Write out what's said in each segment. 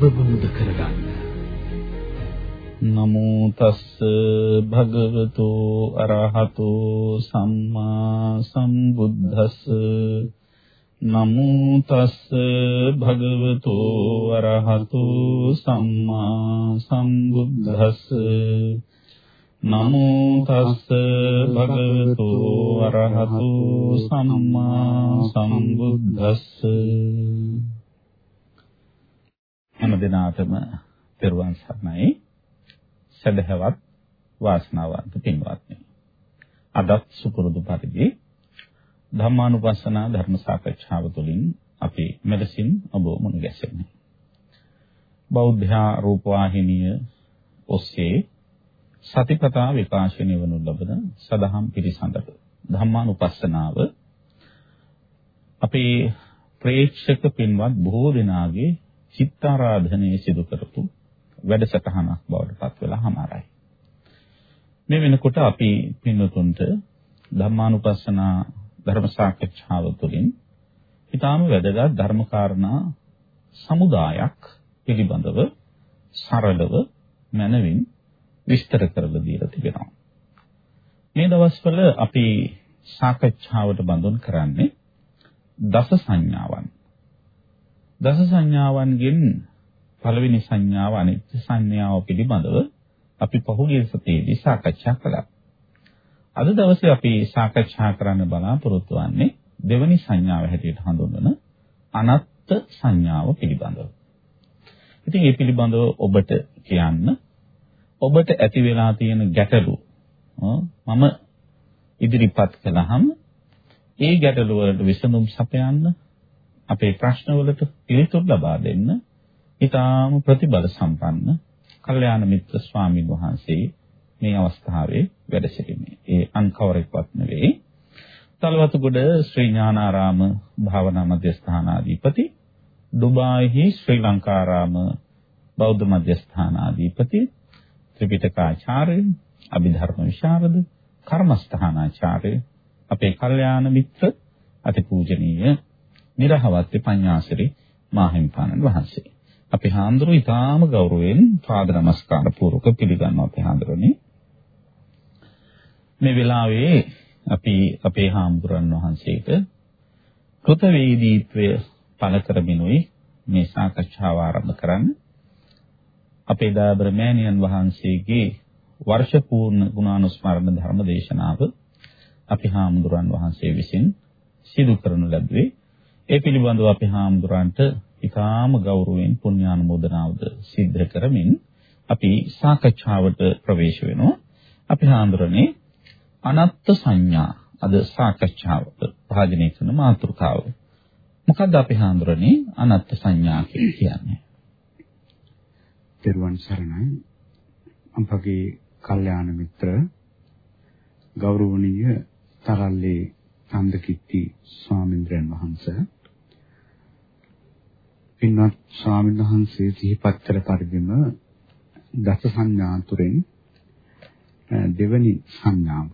එන්න ධර්මය දකින්න අවබෝධ කරගන්න. නමෝ තස්ස භගවතු අරහතෝ සම්මා සම්බුද්දස්ස. නමෝ තස්ස භගවතු අරහතෝ සම්මා සම්බුද්දස්ස. නමෝ තස්ස භගවතු අරහතෝ සම්මා සම්බුද්දස්ස. හැම දිනාටම පෙරවන් සරණයි. සදහවත් වාසනාවන්ත පින්වත්නි. අදත් සුපුරුදු පරිදි ධම්මානුපස්සනා ධර්ම සාකච්ඡාව තුළින් අපි මෙලෙසින් ඔබ මුණ ගැසෙන්නේ බෞද්ධ රූපවාහිනිය ඔස්සේ සතිපතා විකාශනය වනු ලබන සදහම් පිරිසඳට ධම්මානුපස්සනාව අපේ ප්‍රේක්ෂක පින්වත් බොහෝ දෙනාගේ චිත්තාරාධනයේ සිදු කරපු වැඩසටහනක් බවට පත් වෙලා හමාරයි. මේ වෙනකොට අපි පින්වතුන්ට ධම්මානුපස්සනා ධර්ම සාකච්ඡාව තුළින් ඊටාම වැදගත් ධර්මකාරණා සමුදායක් පිළිබඳව සරලව මනවින් විස්තර කරලා දීලා තිබෙනවා. මේ දවස්වල අපි සාකච්ඡාවට බඳුන් කරන්නේ දස සංඥාවන්. දස සංඥාවන්ගෙන් පළවෙනි සංඥාව අනිත්‍ය සංඥාව පිළිබඳව අපි පහුගිය සතියේදී සාකච්ඡා කළා. අද දවසේ අපි සාකච්ඡා කරන්න බලාපොරොත්තු වෙන්නේ දෙවනි සංඥාව හැටියට හඳුන්වන අනත්ත් සංඥාව පිළිබඳව. ඉතින් මේ පිළිබඳව ඔබට කියන්න ඔබට ඇති වෙලා තියෙන ගැටලු මම ඉදිරිපත් කළාම ඒ ගැටලු වලට විසඳුම් සපයන්න අපේ ප්‍රශ්න වලට පිළිතුරු ලබා දෙන්න ඊටාම ප්‍රතිබල සම්පන්න කල්යාණ මිත්‍ර ස්වාමීන් වහන්සේ මේ අවස්ථාවේ වැඩ සිටින්නේ. ඒ අන් කවරෙක්වත් නෙවෙයි. තලවතුගොඩ ශ්‍රී ඥානාරාම භාවනා මධ්‍යස්ථානාධිපති, ඩුබායිහි ශ්‍රී ලංකාරාම බෞද්ධ මධ්‍යස්ථානාධිපති, ත්‍රිපිටකාචාර්ය, අභිධර්ම විශාරද, කර්මස්ථානාචාර්ය, අපේ කල්යාණ මිත්‍ර අතිපූජනීය නිරහවත්ති පඤ්ඤාසිරි මාහිම්පාණන් වහන්සේ. අපි හාමුදුරුවෝ ඊටාම ගෞරවයෙන් පාද නමස්කාර පූර්වක පිළිගන්නවා අපි හාමුදුරනේ. මේ වෙලාවේ අපි අපේ හාමුදුරන් වහන්සේට කෘතවේදීත්වය පළ කරමිනුයි මේ සාකච්ඡාව ආරම්භ කරන්නේ. අපේ දාබර මෑණියන් වහන්සේගේ වර්ෂ පූර්ණ ගුණානුස්මරණ ධර්ම දේශනාව අපි හාමුදුරන් වහන්සේ විසින් සිදු කරනු ලැබුවේ ඒ පිළිබඳව අපි හාමුදුරන්ට ඊටාම ගෞරවයෙන් පුණ්‍යානුමෝදනාවද සිද්ධ කරමින් අපි සාකච්ඡාවට ප්‍රවේශ වෙනවා. අපි හාමුදුරනේ අනත්ත් සංඥා අද සාකච්ඡාවට භාජනය කරන මාතෘකාව. මොකද්ද අපි හාමුදුරනේ අනත්ත් සංඥා කියන්නේ? පෙරුවන් සරණයි. අපගේ කල්යාණ මිත්‍ර ගෞරවනීය තරල්ලේ චන්දකිත්ති ස්වාමීන්ද්‍රයන් වහන්සේ පින්වත් ස්වාමීන් වහන්සේ සිහිපත් කළ පරිදිම දස සංඥා තුරෙන් දෙවනි සංඥාව.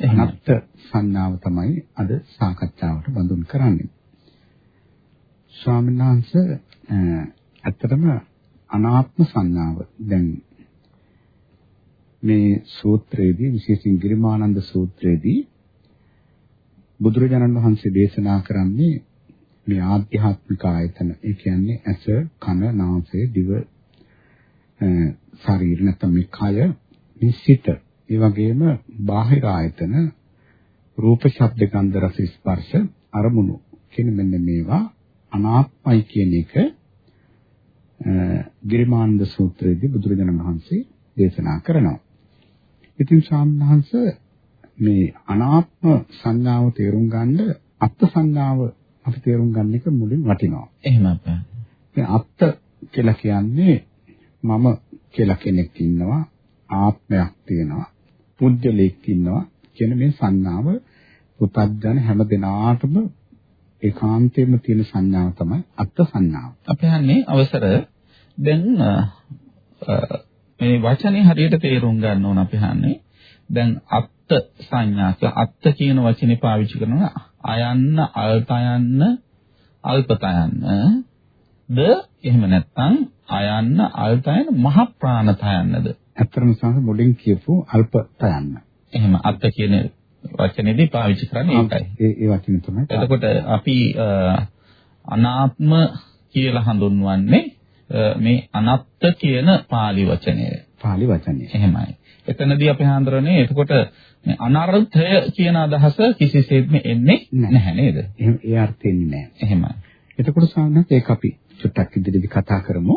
අනත්ත් සංඥාව තමයි අද සාකච්ඡාවට බඳුන් කරන්නේ. ස්වාමීන් වහන්සේ ඇත්තටම අනාත්ම සංඥාව. දැන් මේ සූත්‍රයේදී විශේෂයෙන් ගිරිමානන්ද සූත්‍රයේදී බුදුරජාණන් වහන්සේ දේශනා කරන්නේ මේ ආධ්‍යාත්මික ආයතන. ඒ කියන්නේ ඇස කන නාසය දිව ශරීර නැත්නම් මේ කය නිසිත ඒ වගේම බාහිර ආයතන රූප ශබ්ද ගන්ධ රස ස්පර්ශ අරමුණු. කියන මෙන්න මේවා අනාත්මයි කියන එක ගිරිමානන්ද සූත්‍රයේදී බුදුරජාණන් වහන්සේ දේශනා කරනවා. ඉතින් සාමණේරහන්ස මේ අනාත්ම සංඥාව තේරුම් ගන්න අත්ත් සංඥාව අපි තේරුම් ගන්න එක මුලින් වටිනවා. එහෙම අප්පා. දැන් අත්ත කියලා කියන්නේ මම කියලා කෙනෙක් ඉන්නවා, ආත්මයක් තියෙනවා, පුද්ගලෙක් ඉන්නවා කියන මේ සංඥාව පුතත්ජන හැම දිනාටම ඒකාන්තයෙන්ම තියෙන සංඥාව තමයි අත්ත් සංඥාව. අපි හන්නේ අවසර දැන් මේ වචනේ හරියට තේරුම් ගන්න ඕන අපි හන්නේ දැන් අත්ත් සංඥා අත්ත් කියන වචනේ පාවිච්චි කරනවා අයන්න අල්ත යන්න අල්පතයන්න ද එහෙම නැත්නම් අයන්න අල්තයන මහ ප්‍රාණතයන්නද ඇත්තටම සංස මුලින් කියපු අල්ප තයන්න. එහෙම අත්ත කියන වචනේදී පාවිච්චි කරන්නේ ඒකයි. ඒ ඒ වචනේ තමයි. එතකොට අපි අනාත්ම කියලා හඳුන්වන්නේ මේ අනත්ත කියන pāli වචනය. pāli වචනය. එහෙමයි. එතනදී අපි හඳුරන්නේ එතකොට මේ අනර්ථය කියන අදහස කිසිසේත්ම එන්නේ නැහැ නේද? එහෙම ඒ අර්ථෙන්නේ නැහැ. එහෙමයි. එතකොට සාමාන්‍යයෙන් ඒක අපි චුට්ටක් ඉදිරියේදී කතා කරමු.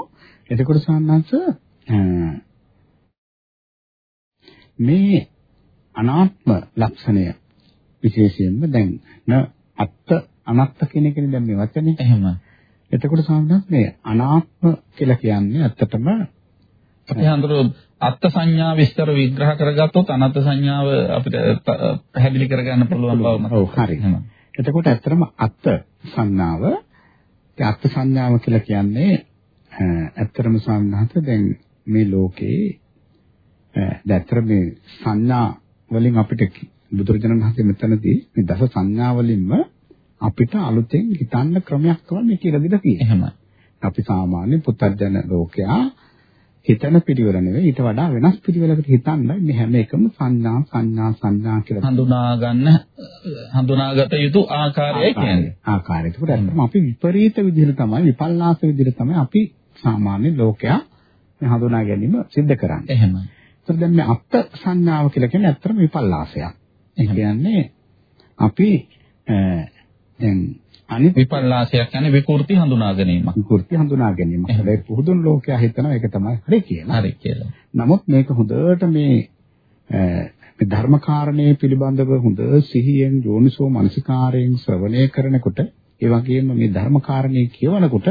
එතකොට සාමාන්‍යස මේ අනාත්ම ලක්ෂණය විශේෂයෙන්ම දැන් න අත්ත අනත්ත කියන එකනේ දැන් මේ වචනේ. එහෙම. එතකොට සාමාන්‍යයෙන් මේ අනාත්ම කියලා කියන්නේ ඇත්තටම අපි හඳුරු අත්ත් සංඥා විස්තර විග්‍රහ කරගත්තොත් අනත්ත් සංඥාව අපිට පැහැදිලි කරගන්න පුළුවන් බව මතකයි. ඔව් හරි. එතකොට ඇත්තටම අත්ත් සංඥාව ඒ අත්ත් සංඥාව කියලා කියන්නේ ඇත්තටම සාමනාත දැන් මේ ලෝකේ දැතර මේ සංඥා වලින් අපිට බුදුරජාණන් වහන්සේ මෙතනදී මේ දස සංඥා වලින්ම අපිට අලුතෙන් හිතන්න ක්‍රමයක් තමයි කියලා දීලා තියෙන්නේ. එහෙමයි. අපි සාමාන්‍ය පුත්තජන ලෝකයා හිතන පිළිවෙල නෙවෙයි ඊට වඩා වෙනස් පිළිවෙලකට හිතන්න මේ හැම එකම සංඥා සංඥා සංඥා කියලා හඳුනා ගන්න හඳුනාගත යුතු ආකාරයයි කියන්නේ. ආකාරය. ඒකට ඇත්තම අපි විපරීත විදිහට තමයි විපල්ලාස විදිහට තමයි අපි සාමාන්‍ය ලෝකයා මේ හඳුනා ගැනීම සිද්ධ කරන්නේ. එහෙමයි. ඒත් දැන් මේ අත්ත් සංඥාව කියලා කියන්නේ ඇත්තම විපල්ලාසයක්. ඒ කියන්නේ අපි දැන් අනිත් විපල්ලාසයක් කියන්නේ විකෘති හඳුනා ගැනීමක්. විකෘති හඳුනා ගැනීම. හැබැයි පුහුදුන් ලෝකයා හිතනවා ඒක තමයි හරි කියලා. හරි කියලා. නමුත් මේක හොඳට මේ මේ ධර්මකාරණයේ පිළිබඳව හොඳ සිහියෙන් යෝනිසෝ මනසිකාරයෙන් ශ්‍රවණය කරනකොට ඒ වගේම මේ ධර්මකාරණේ කියවනකොට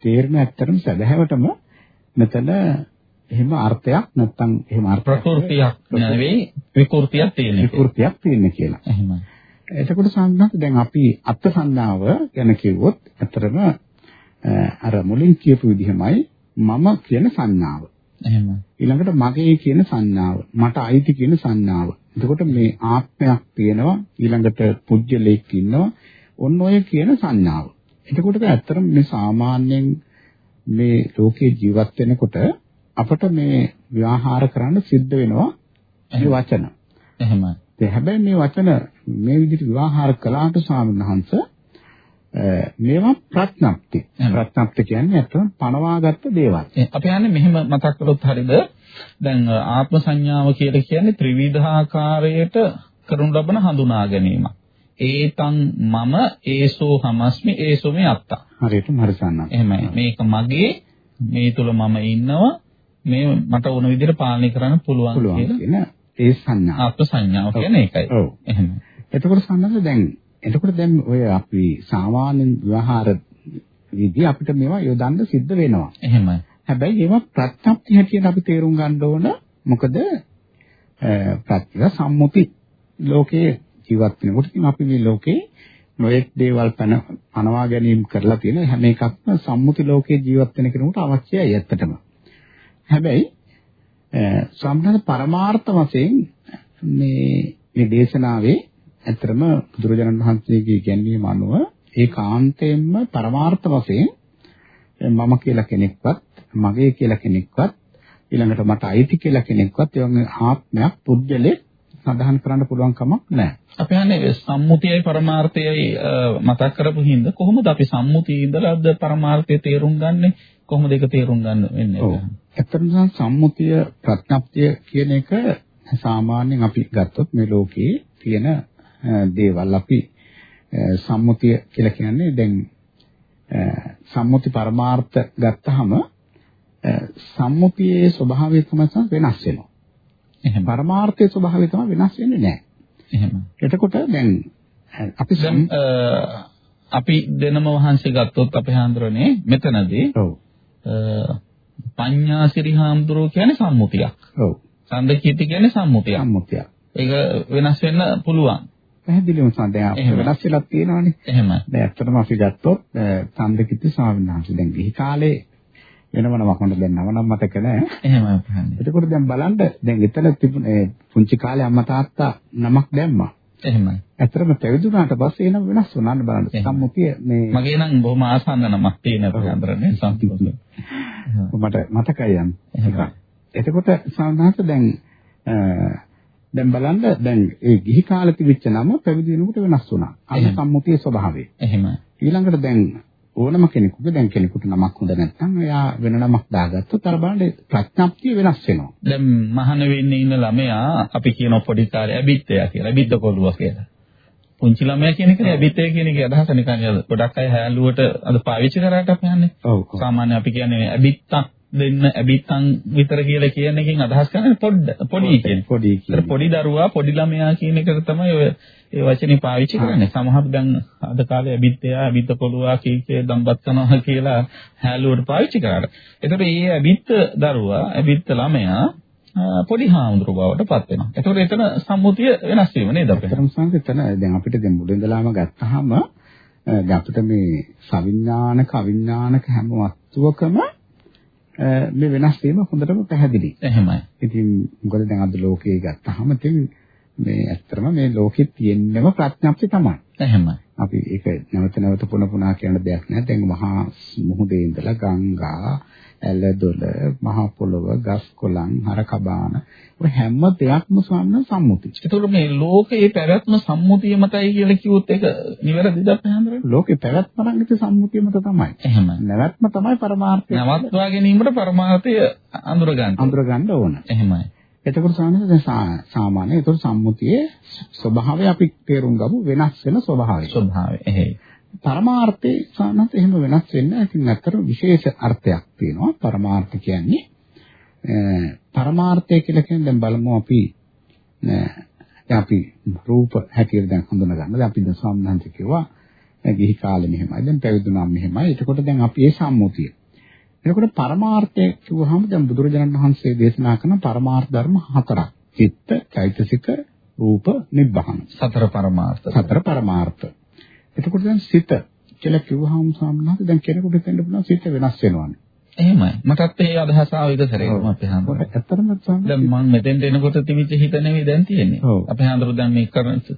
තේරෙන ඇත්තටම සැබෑවටම මෙතන එහෙම අර්ථයක් නැත්තම් එහෙම අර්ථ ප්‍රකෘතියක් නෙවෙයි විකෘතියක් තියෙන විකෘතියක් තියෙන කියලා. එහෙමයි. එතකොට සම්මත දැන් අපි අත්ත් සංඥාව ගැන කිව්වොත් ඇත්තටම අර මුලින් කියපු විදිහමයි මම කියන සංඥාව. එහෙම. ඊළඟට මගේ කියන සංඥාව, මට අයිති කියන සංඥාව. එතකොට මේ ආත්මයක් තියෙනවා, ඊළඟට පුජ්‍යලයක් ඉන්නවා. ඔන්න ඔය කියන සංඥාව. එතකොට ඇත්තටම මේ සාමාන්‍යයෙන් මේ ලෝකේ ජීවත් වෙනකොට අපට මේ ව්‍යවහාර කරන්න සිද්ධ වෙනවා මේ වචන. එහෙමයි. ඒ හැබැයි මේ වචන මේ විදිහට විවාහාර කළාට ස්වාමීන් මේවා ප්‍රඥප්ති. ප්‍රඥප්ති කියන්නේ අතන පනවාගත්ත දේවල්. අපි යන්නේ මෙහෙම මතක් කළොත් හරියද? දැන් ආත්ම සංඥාව කියලා කියන්නේ ත්‍රිවිධාකාරයට කරනු ලබන හඳුනා ගැනීමක්. ඒතං මම ඒසෝ හමස්මි ඒසෝ මේ අත්තා. හරියටම හරිසන්නා. එහෙමයි. මේක මගේ මේ තුල මම ඉන්නවා මේ මට ඕන විදිහට පාලනය කරන්න පුළුවන් කියලා ඒ සංඥා. ආත්ම සංඥාව කියන්නේ ඒකයි. ඔව්. එහෙම. එතකොට සම්බන්ධ දැන් එතකොට දැන් ඔය අපි සාමාන්‍ය ව්‍යවහාර විදි අපිට මේවා යොදන්න සිද්ධ වෙනවා. එහෙමයි. හැබැයි ඒවා ප්‍රත්‍යක්ෂ හැටියට අපි තේරුම් ගන්න ඕන මොකද ප්‍රත්‍ය සම්මුති ලෝකයේ ජීවත් වෙනකොට ඉතින් අපි මේ ලෝකේ නොයෙක් දේවල් පන පනවා ගැනීම කරලා තියෙන හැම එකක්ම සම්මුති ලෝකයේ ජීවත් වෙන කෙනෙකුට අවශ්‍යයි ඇත්තටම. හැබැයි සම්බන්ධ පරමාර්ථ වශයෙන් මේ මේ දේශනාවේ ඇත්තටම බුදුරජාණන් වහන්සේගේ ඉගැන්වීම අනුව ඒ කාන්තයෙන්ම පරමාර්ථ වශයෙන් මම කියලා කෙනෙක්වත් මගේ කියලා කෙනෙක්වත් ඊළඟට මට අයිති කියලා කෙනෙක්වත් ඒ වගේ ආත්මයක් පුද්ගලෙක් සඳහන් කරන්න පුළුවන් කමක් නැහැ. අපි හන්නේ සම්මුතියයි පරමාර්ථයයි මතක් කරපු හින්දා කොහොමද අපි සම්මුතිය ඉඳලාද පරමාර්ථය තේරුම් ගන්නෙ? කොහොමද ඒක තේරුම් ගන්න වෙන්නේ? ඔව්. ඇත්තටම සම්මුතිය ප්‍රඥප්තිය කියන එක සාමාන්‍යයෙන් අපි ගත්තොත් මේ ලෝකේ තියෙන දේවල් අපි සම්මුතිය කියලා කියන්නේ දැන් සම්මුති පරමාර්ථ ගත්තාම සම්මුතියේ ස්වභාවය තමයි වෙනස් වෙනවා. එහෙනම් පරමාර්ථයේ ස්වභාවය තමයි වෙනස් වෙන්නේ නැහැ. එහෙම. එතකොට දැන් අපි දැන් අපි දෙනම වහන්සේ ගත්තොත් අපේ හාමුදුරනේ මෙතනදී ඔව් පඤ්ඤාසිරි හාමුදුරුවෝ කියන්නේ සම්මුතියක්. ඔව්. සම්දකීති කියන්නේ සම්මුතියක්. සම්මුතියක්. ඒක වෙනස් වෙන්න පුළුවන්. පැහැදිලිවම සඳහන් වෙනස් වෙලා තියෙනවානේ. එහෙම. දැන් ඇත්තටම අපි ගත්තොත් සම්දකිති ස්වාමීන් වහන්සේ දැන් ගිහි කාලේ වෙනම නමක් මට දැන් නම නම් මතක නැහැ. එහෙමයි. එතකොට දැන් බලන්න දැන් එතන තිබුණේ පුංචි කාලේ අම්මා තාත්තා නමක් දැම්මා. එහෙමයි. ඇත්තටම පැවිදුණාට පස්සේ එන වෙනස් වුණාන්න බලන්න. සම්මුතිය මේ මගේ නම් බොහොම ආසන්න නමක් තියෙන අපහන්දරනේ සම්පූර්ණ. මට මතකයි යන්නේ. එතකොට සාමාන්‍යයෙන් දැන් දැන් බලන්න දැන් ඒ ගිහි කාලේ තිබිච්ච නම පැවිදි වෙනකොට වෙනස් වුණා. අන්න සම්මුතියේ ස්වභාවය. එහෙමයි. ඊළඟට දැන් ඕනම කෙනෙකුගේ දැන් කෙනෙකුට නමක් හොඳ නැත්නම් එයා වෙන නමක් දාගත්තොත් අර බලන්න ප්‍රඥාප්තිය වෙනස් වෙනවා. දැන් මහාන වෙන්නේ ඉන්න ළමයා අපි කියන පොඩි කාලේ ඇබිත්තයා කියලා. ඇබිත්ත කොළුවා කියලා. පුංචි ළමයා කියන එක ඇබිත්තේ කියන එකේ අදහස නිකන් ගොඩක් අය හැලුවට අද පාවිච්චි කරාට අපි යන්නේ. ඔව්. සාමාන්‍ය අපි කියන්නේ ඇබිත්තක් දෙන්න ඇබිත්තන් විතර කියලා කියන එකෙන් අදහස් කරන්නේ පොඩ්ඩ පොඩි කියන. පොඩි කියන. පොඩි දරුවා පොඩි ළමයා කියන එකට තමයි ඔය ඒ වචනේ පාවිච්චි කරන්නේ. සමහර දැන් අද කාලේ ඇබිත්තයා ඇබිත්ත පොළුවා කීකේ දම්බත් කරනවා කියලා හැලුවට පාවිච්චි කරාට. ඒතකොට මේ ඇබිත්ත දරුවා ඇබිත්ත ළමයා පොඩි හාමුදුරු බවට පත් වෙනවා. ඒතකොට එතන සම්මුතිය වෙනස් වීම නේද අපේ? ඒතරම් සංකේතන දැන් අපිට දැන් මුලින්දලාම ගත්තාම දැන් අපිට මේ සවිඥානික අවිඥානික හැම වස්තුවකම මේ වෙනස් වීම හොඳටම පැහැදිලි. එහෙමයි. ඉතින් මොකද දැන් අද ලෝකයේ ගත්තාම ඉතින් මේ ඇත්තටම මේ ලෝකෙත් තියෙන්නම ප්‍රඥාප්තිය තමයි. එහෙමයි. අපි ඒක නැවත නැවත පුන පුනා කියන දෙයක් නෑ. දැන් මහා මුහුදේ ඉඳලා ගංගා, ඇලදොල, මහා පොළොව, ගස් කොළන්, හර කබාන ඔය හැම දෙයක්ම සම්ම සම්මුති. ඒතකොට මේ ලෝකයේ පැවැත්ම සම්මුතිය මතයි කියලා කිව්වොත් ඒක නිවැරදිද අපහන්දරේ? ලෝකේ පැවැත්ම නම් ඉතින් සම්මුතිය මත තමයි. එහෙමයි. නැවැත්ම තමයි පරමාර්ථය. නවත්වා ගැනීමට පරමාර්ථය අඳුරගන්න. අඳුරගන්න ඕන. එහෙමයි. එතකොට සාමාන්‍යයෙන් දැන් සාමාන්‍ය ඒතකොට සම්මුතියේ ස්වභාවය අපි තේරුම් ගමු වෙනස් වෙන ස්වභාවය. ස්වභාවය. එහෙයි. පරමාර්ථේ සාමාන්‍යයෙන් එහෙම වෙනස් වෙන්නේ. ඉතින් ඇත්තට විශේෂ අර්ථයක් තියෙනවා. පරමාර්ථ කියන්නේ පරමාර්ථය කියලා කියන්නේ දැන් බලමු අපි දැන් අපි රූප හැටියට දැන් හඳුනා ගන්න. දැන් අපි දැන් සම්බන්ධ කිව්වා ගිහි කාලේ මෙහෙමයි. දැන් පැවිදුණාම මෙහෙමයි. එතකොට දැන් අපි ඒ සම්මුතිය. එතකොට පරමාර්ථය කිව්වහම දැන් බුදුරජාණන් වහන්සේ දේශනා කරන පරමාර්ථ ධර්ම හතරක්. චිත්ත, චෛතසික, රූප, නිබ්බහන. සතර පරමාර්ථ. සතර පරමාර්ථ. එතකොට දැන් සිත කියලා කිව්වහම සාමාන්‍යයෙන් දැන් කෙනෙකුට හිතෙන්න පුළුවන් සිත වෙනස් වෙනවානේ. එහෙමයි. මටත් ඒ අදහස ආව එක සැරේම අපේ හාමුදුරුවෝ. ඇත්තටම දැන් මම මෙතෙන්ට එනකොට තිබිච්ච හිත නෙවෙයි දැන් තියෙන්නේ. අපේ හාමුදුරුවෝ දැන් මේ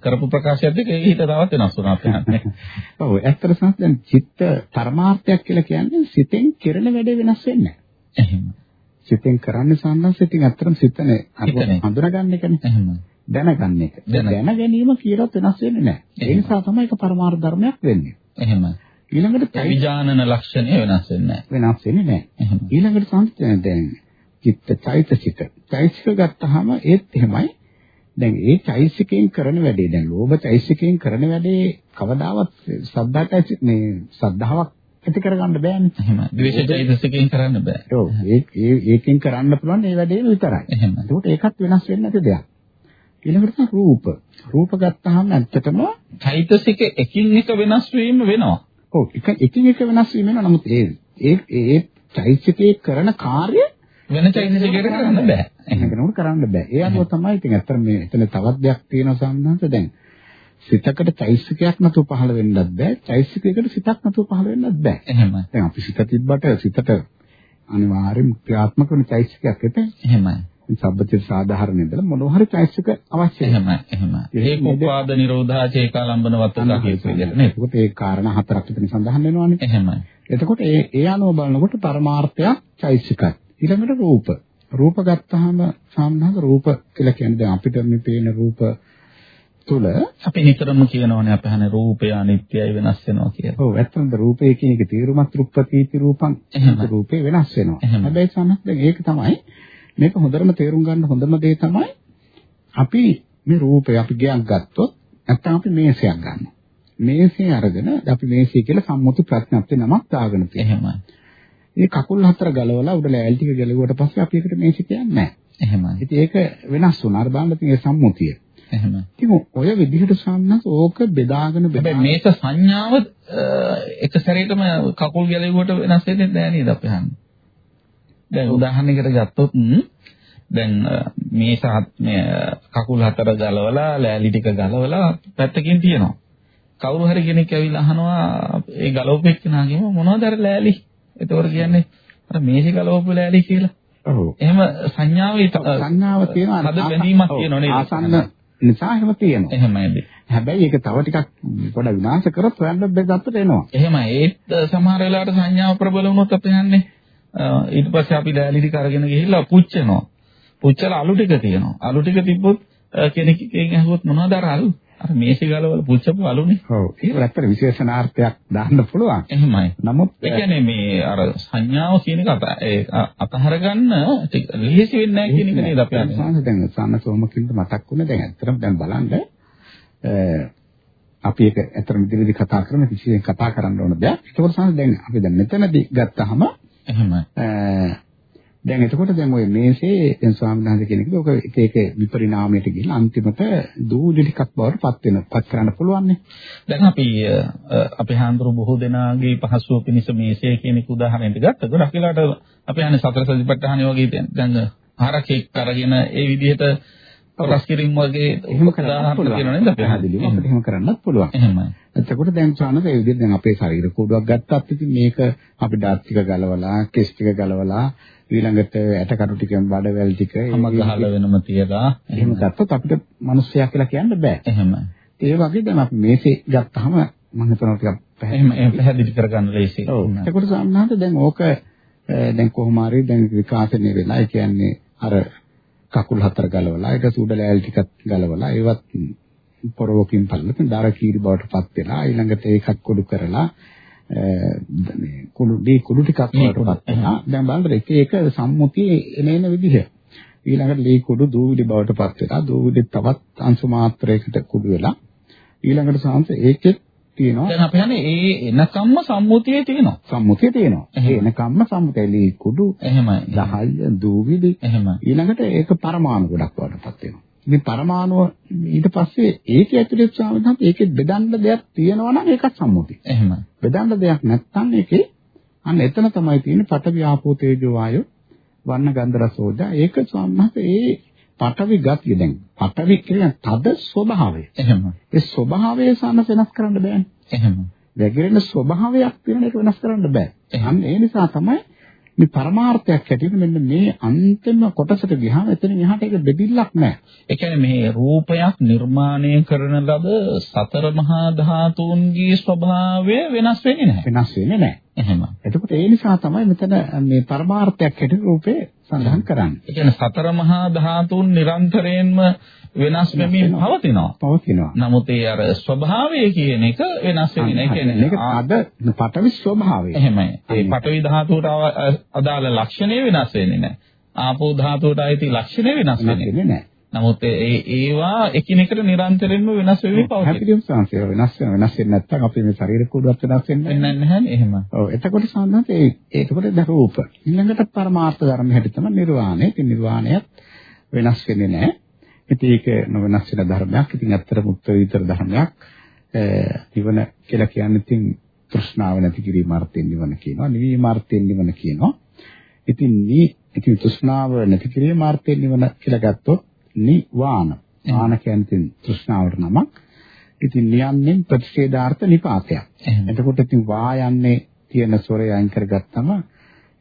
කරපු ප්‍රකාශයත් එක්ක ඒ හිත තවත් වෙනස් වුණා අපේ හාමුදුරුවෝ. ඔව් ඇත්තට සමහර දැන් චිත්ත පරමාර්ථයක් කියලා කියන්නේ සිතෙන් කෙරෙන වැඩේ වෙනස් වෙන්නේ නැහැ. එහෙම. සිතෙන් කරන්නේ සම්බන්ධ සිතින් ඇත්තටම සිතනේ හඳුනාගන්න එකනේ. එහෙම. දැනගන්න එක. දැන ගැනීම කියලාත් වෙනස් වෙන්නේ නැහැ. ඒ නිසා තමයි ඒක පරමාර්ථ ධර්මයක් වෙන්නේ. එහෙමයි. ඊළඟට විඥානන ලක්ෂණය වෙනස් වෙන්නේ නැහැ. වෙනස් වෙන්නේ නැහැ. ඊළඟට සංස්කෘතිය දැන් චිත්ත චෛතසික. චෛතසික ගත්තාම ඒත් එහෙමයි. දැන් ඒ චෛතසිකයෙන් කරන වැඩේ දැන් ලෝභ චෛතසිකයෙන් කරන වැඩේ කවදාවත් සද්ධාට මේ සද්ධාාවක් ඇති කරගන්න බෑනේ. එහෙම. ද්වේෂ චෛතසිකයෙන් කරන්න බෑ. ඔව්. ඒ ඒකෙන් කරන්න පුළුවන් ඒ වැඩේ විතරයි. එහෙම. ඒකට ඒකත් වෙනස් වෙන්නේ නැති දෙයක්. ඊළඟට රූප. රූප ගත්තාම ඇත්තටම චෛතසික එකින් එක වෙනස් වීම වෙනවා. ඔව් එක එකින් එක වෙනස් වීම වෙනවා. නමුත් ඒ ඒ ඒ චෛතසිකයේ කරන කාර්ය වෙන චෛතසිකයකට කරන්න බෑ. එහෙනම් කරන්න බෑ. ඒ අනුව තමයි ඉතින් ඇත්තට මේ එතන තවත් දෙයක් තියෙනවා සම්බන්ධ දැන් සිතකට චෛතසිකයක් නැතුව පහළ වෙන්නත් බෑ. චෛතසිකයකට සිතක් නැතුව පහළ වෙන්නත් බෑ. එහෙමයි. දැන් අපි සිත තිබ්බට සිතට අනිවාර්යෙන් ක්‍රියාත්මක වෙන චෛතසිකයක් එතන. එහෙමයි. සබ්බචිත සාධාරණ ඉඳලා මොනවා හරි චෛතසික අවශ්‍යයි. එහෙමයි එහෙමයි. ඒක උපාද නිරෝධා චේකාලම්බන වත්තුකා කියපු විදිහට නේද? ඒකත් ඒ කාරණා හතරක් විතර සඳහන් වෙනවානේ. එහෙමයි. එතකොට ඒ ඒ අනුව බලනකොට පරමාර්ථයක් චෛතසිකයි. ඊළඟට රූප. රූප ගත්තාම සාමාන්‍යයෙන් රූප කියලා කියන්නේ දැන් අපිට මේ පේන රූප තුල අපි නිතරම කියනවානේ අපි හනේ රූපය අනිත්‍යයි වෙනස් වෙනවා කියලා. ඔව් ඇත්තටම රූපය කියන එක තීරුමත් රූපපීති රූපං රූපේ වෙනස් වෙනවා. හැබැයි සමහර දැන් ඒක තමයි මේක හොඳටම තේරුම් ගන්න හොඳම දේ තමයි අපි මේ රූපය අපි ගයක් ගත්තොත් නැත්නම් අපි මේසයක් ගන්නවා. මේසේ අරගෙන අපි මේසය කියලා සම්මුති ප්‍රඥප්ති නමක් දාගෙන තියෙනවා. මේ කකුල් හතර ගලවලා උඩ ලෑලි ටික ගලවුවට පස්සේ අපි ඒකට මේසෙ කියන්නේ නැහැ. එහෙමයි. ඉතින් ඒක වෙනස් වුණා. අර බලන්න තියෙන සම්මුතිය. එහෙමයි. ඉතින් ඔය විදිහට සම්නස් ඕක බෙදාගෙන බෙදාගෙන මේක සංඥාව එක සැරේටම කකුල් ගැලවුවට වෙනස් වෙන්නේ නැහැ නේද අපි අහන්නේ. දැන් උදාහරණයකට ගත්තොත් දැන් මේ සහත් මේ කකුල් හතර ගලවලා ලෑලි ටික ගලවලා පැත්තකින් තියනවා. කවුරු හරි කෙනෙක් ඇවිල්ලා අහනවා ඒ ගලවපු එක්කනාගෙම මොනවද අර ලෑලි? ඒතකොට කියන්නේ අර මේසි ගලවපු ලෑලි කියලා. ඔව්. එහෙම සංඥාවේ සංඥාව තියෙනවා. හද බැඳීමක් තියෙනවා නේද? ආසන්න නිසා එහෙම තියෙනවා. එහෙමයි. හැබැයි ඒක තව ටිකක් පොඩ විනාශ කරොත් හොයන්න බැරි තත්ත්වයට එනවා. එහෙමයි. ඒත් සමහර වෙලාවට සංඥාව ප්‍රබල වුණොත් අපි යන්නේ ඊට පස්සේ අපි ලෑලි ටික අරගෙන ගිහිල්ලා පුච්චනවා. පුච්චලා අලු ටික තියෙනවා. අලු ටික තිබ්බොත් කෙනෙක්ගෙන් අහුවොත් මොනවද අර අලු? අර මේසෙ ගලවල පුච්චපු අලුනේ. ඔව්. ඒක ඇත්තට විශේෂණාර්ථයක් දාන්න පුළුවන්. එහෙමයි. නමුත් ඒ කියන්නේ මේ අර සංඥාව කියන එක අතහර ගන්න ලෙහෙසි වෙන්නේ නැහැ කියන එක නේද අපි අහන්නේ. දැන් සාන්න සෝමකින්ද මතක් වුණේ දැන් ඇත්තටම දැන් බලන්න අපි ඒක ඇත්තටම ඉදිරියේදී කතා කරමු කිසියෙන් කතා කරන්න ඕන දෙයක්. ඒකවල සාන්න දැන් අපි දැන් මෙතනදී ගත්තාම එහෙමයි. දැන් එතකොට දැන් ওই මේසේ දැන් ස්වාමීන් වහන්සේ කෙනෙක්ද ඔක එක එක විපරිණාමයට ගිහින් අන්තිමට දූලි ටිකක් බවට පත් වෙන පත් කරන්න පුළුවන් නේ. දැන් අපි අපේ හාමුදුරු බොහෝ දෙනාගේ පහසුව පිණිස මේසේ කියන එක උදාහරණයක් ගත්තා. ගොඩක් වෙලාවට අපි යන්නේ සතර සතිපට්ඨාන වගේ දැන් හරකෙක් අරගෙන ඒ විදිහට රස කිරීම වගේ එහෙම කරන්න පුළුවන්. පැහැදිලිව අපිට එහෙම කරන්නත් පුළුවන්. එහෙමයි. එතකොට දැන් සානක ඒ විදිහට දැන් අපේ ශරීර කෝඩුවක් ගත්තත් ඉතින් මේක අපි ඩාට් ටික ගලවලා, කෙස් ටික ගලවලා, ඊළඟට ඇටකටු ටික, බඩවැල් ටික හැම ගහලා වෙනම තියලා එහෙම ගත්තොත් අපිට මිනිස්සයා කියලා කියන්න බෑ. එහෙමයි. ඒ වගේ දැන් අපි මේසේ ගත්තාම මම හිතනවා ටිකක් පැහැදිලි කරගන්න ලේසියි. ඔව්. එතකොට සාමාන්‍යයෙන් දැන් ඕක දැන් කොහොම හරි දැන් විකාශනය වෙලා ඒ කියන්නේ අර කකුල් හතර ගලවලා ඒක සූඩ ලෑලි ටිකක් ගලවලා ඒවත් පොරවකින් පල්ලෙන් දර කීරි බවට පත් වෙලා ඊළඟට ඒකත් කුඩු කරලා මේ කුඩු දී කුඩු ටිකක් බවට පත් වෙනවා දැන් බලන්න එක එක සම්මුතියේ එන එන විදිහ. ඊළඟට ලී කුඩු දූවිලි බවට පත් වෙලා දූවිලි තවත් අංශු මාත්‍රයකට කුඩු වෙලා ඊළඟට සාංශ ඒකෙත් තියෙනවා. දැන් අපි හන්නේ ඒ එනකම්ම සම්මුතියේ තියෙනවා. සම්මුතියේ තියෙනවා. ඒ එනකම්ම සම්මුතියලි කුඩු එහෙමයි. දහය දූවිලි එහෙමයි. ඊළඟට ඒක පරමාණු ගොඩක් වඩපත් වෙනවා. ඉතින් පරමාණුව ඊට පස්සේ ඒක ඇතුලේ ස්වාමීන් ඒකේ බෙදන්න දෙයක් තියෙනවා නම් ඒකත් සම්මුතිය. එහෙමයි. බෙදන්න දෙයක් නැත්නම් ඒකේ අන්න එතන තමයි තියෙන්නේ පඨවි ආපෝ තේජෝ වායෝ වර්ණ ගන්ධ රස ඕජා ඒක ස්වාමීන් ඒ පටවි ගතිය දැන් පටවි කියන තද ස්වභාවය. එහෙම. ඒ ස්වභාවය සම වෙනස් කරන්න බෑනේ. එහෙම. වැగిරෙන ස්වභාවයක් තියෙන එක වෙනස් කරන්න බෑ. අන්න ඒ නිසා තමයි මේ පරමාර්ථයක් හැටියට මෙන්න මේ අන්තිම කොටසට ගියාම එතනින් එහාට ඒක බෙදිල්ලක් නැහැ. ඒ කියන්නේ මේ රූපයක් නිර්මාණය කරන ලද සතර මහා ධාතුන්ගේ ස්වභාවය වෙනස් වෙන්නේ නැහැ. වෙනස් වෙන්නේ නැහැ. එහෙම. එතකොට ඒ නිසා තමයි මෙතන මේ පරමාර්ථයක් හැටියට රූපේ සඳහන් කරන්නේ. ඒ කියන්නේ සතර මහා ධාතුන් නිරන්තරයෙන්ම වෙනස් වෙමින් පවතිනවා. පවතිනවා. නමුත් ඒ අර ස්වභාවය කියන එක වෙනස් වෙන්නේ නැහැ. කියන්නේ මේක අද පටවි ස්වභාවය. එහෙමයි. ඒ පටවි ධාතුවට අදාළ ලක්ෂණය වෙනස් වෙන්නේ නැහැ. ආපෝ ධාතුවට අයිති ලක්ෂණය වෙනස් වෙන්නේ නැහැ. නමුත් ඒ ඒවා එකිනෙකට නිරන්තරයෙන්ම වෙනස් වෙවි පවතින. හැපිලියම් සංසය වෙනස් වෙන වෙනස් වෙන්නේ නැත්නම් අපේ මේ ශරීර කෝඩුවත් වෙනස් වෙන්නේ නැහැ නේ එහෙම. ඔව් එතකොට සාමාන්‍යයෙන් ඒ ඒකකොට දරූප. ඊළඟට පරමාර්ථ ධර්ම හැටි තමයි නිර්වාණය. ඉතින් නිර්වාණයත් වෙනස් වෙන්නේ නැහැ. ඉතින් ඒක නොවෙනස් වෙන ධර්මයක්. ඉතින් ඇත්තටම උත්තරීතර ධර්මයක්. නිවන කියලා කියන්නේ ඉතින් තෘෂ්ණාව නැති කිරීම අර්ථයෙන් නිවන කියනවා. නිවීම අර්ථයෙන් නිවන කියනවා. ඉතින් මේ ඉතින් තෘෂ්ණාව නැති කිරීම අර්ථයෙන් නිවන කියලා ගත්තොත් නිවාන. වාන කියන්නේ තෘෂ්ණාවට නමක්. ඉතින් නියන්නේ ප්‍රතිෂේධාර්ථ නිපාතයක්. එතකොට ඉතින් වායන්නේ තියෙන ස්වරය අයින් කරගත්තම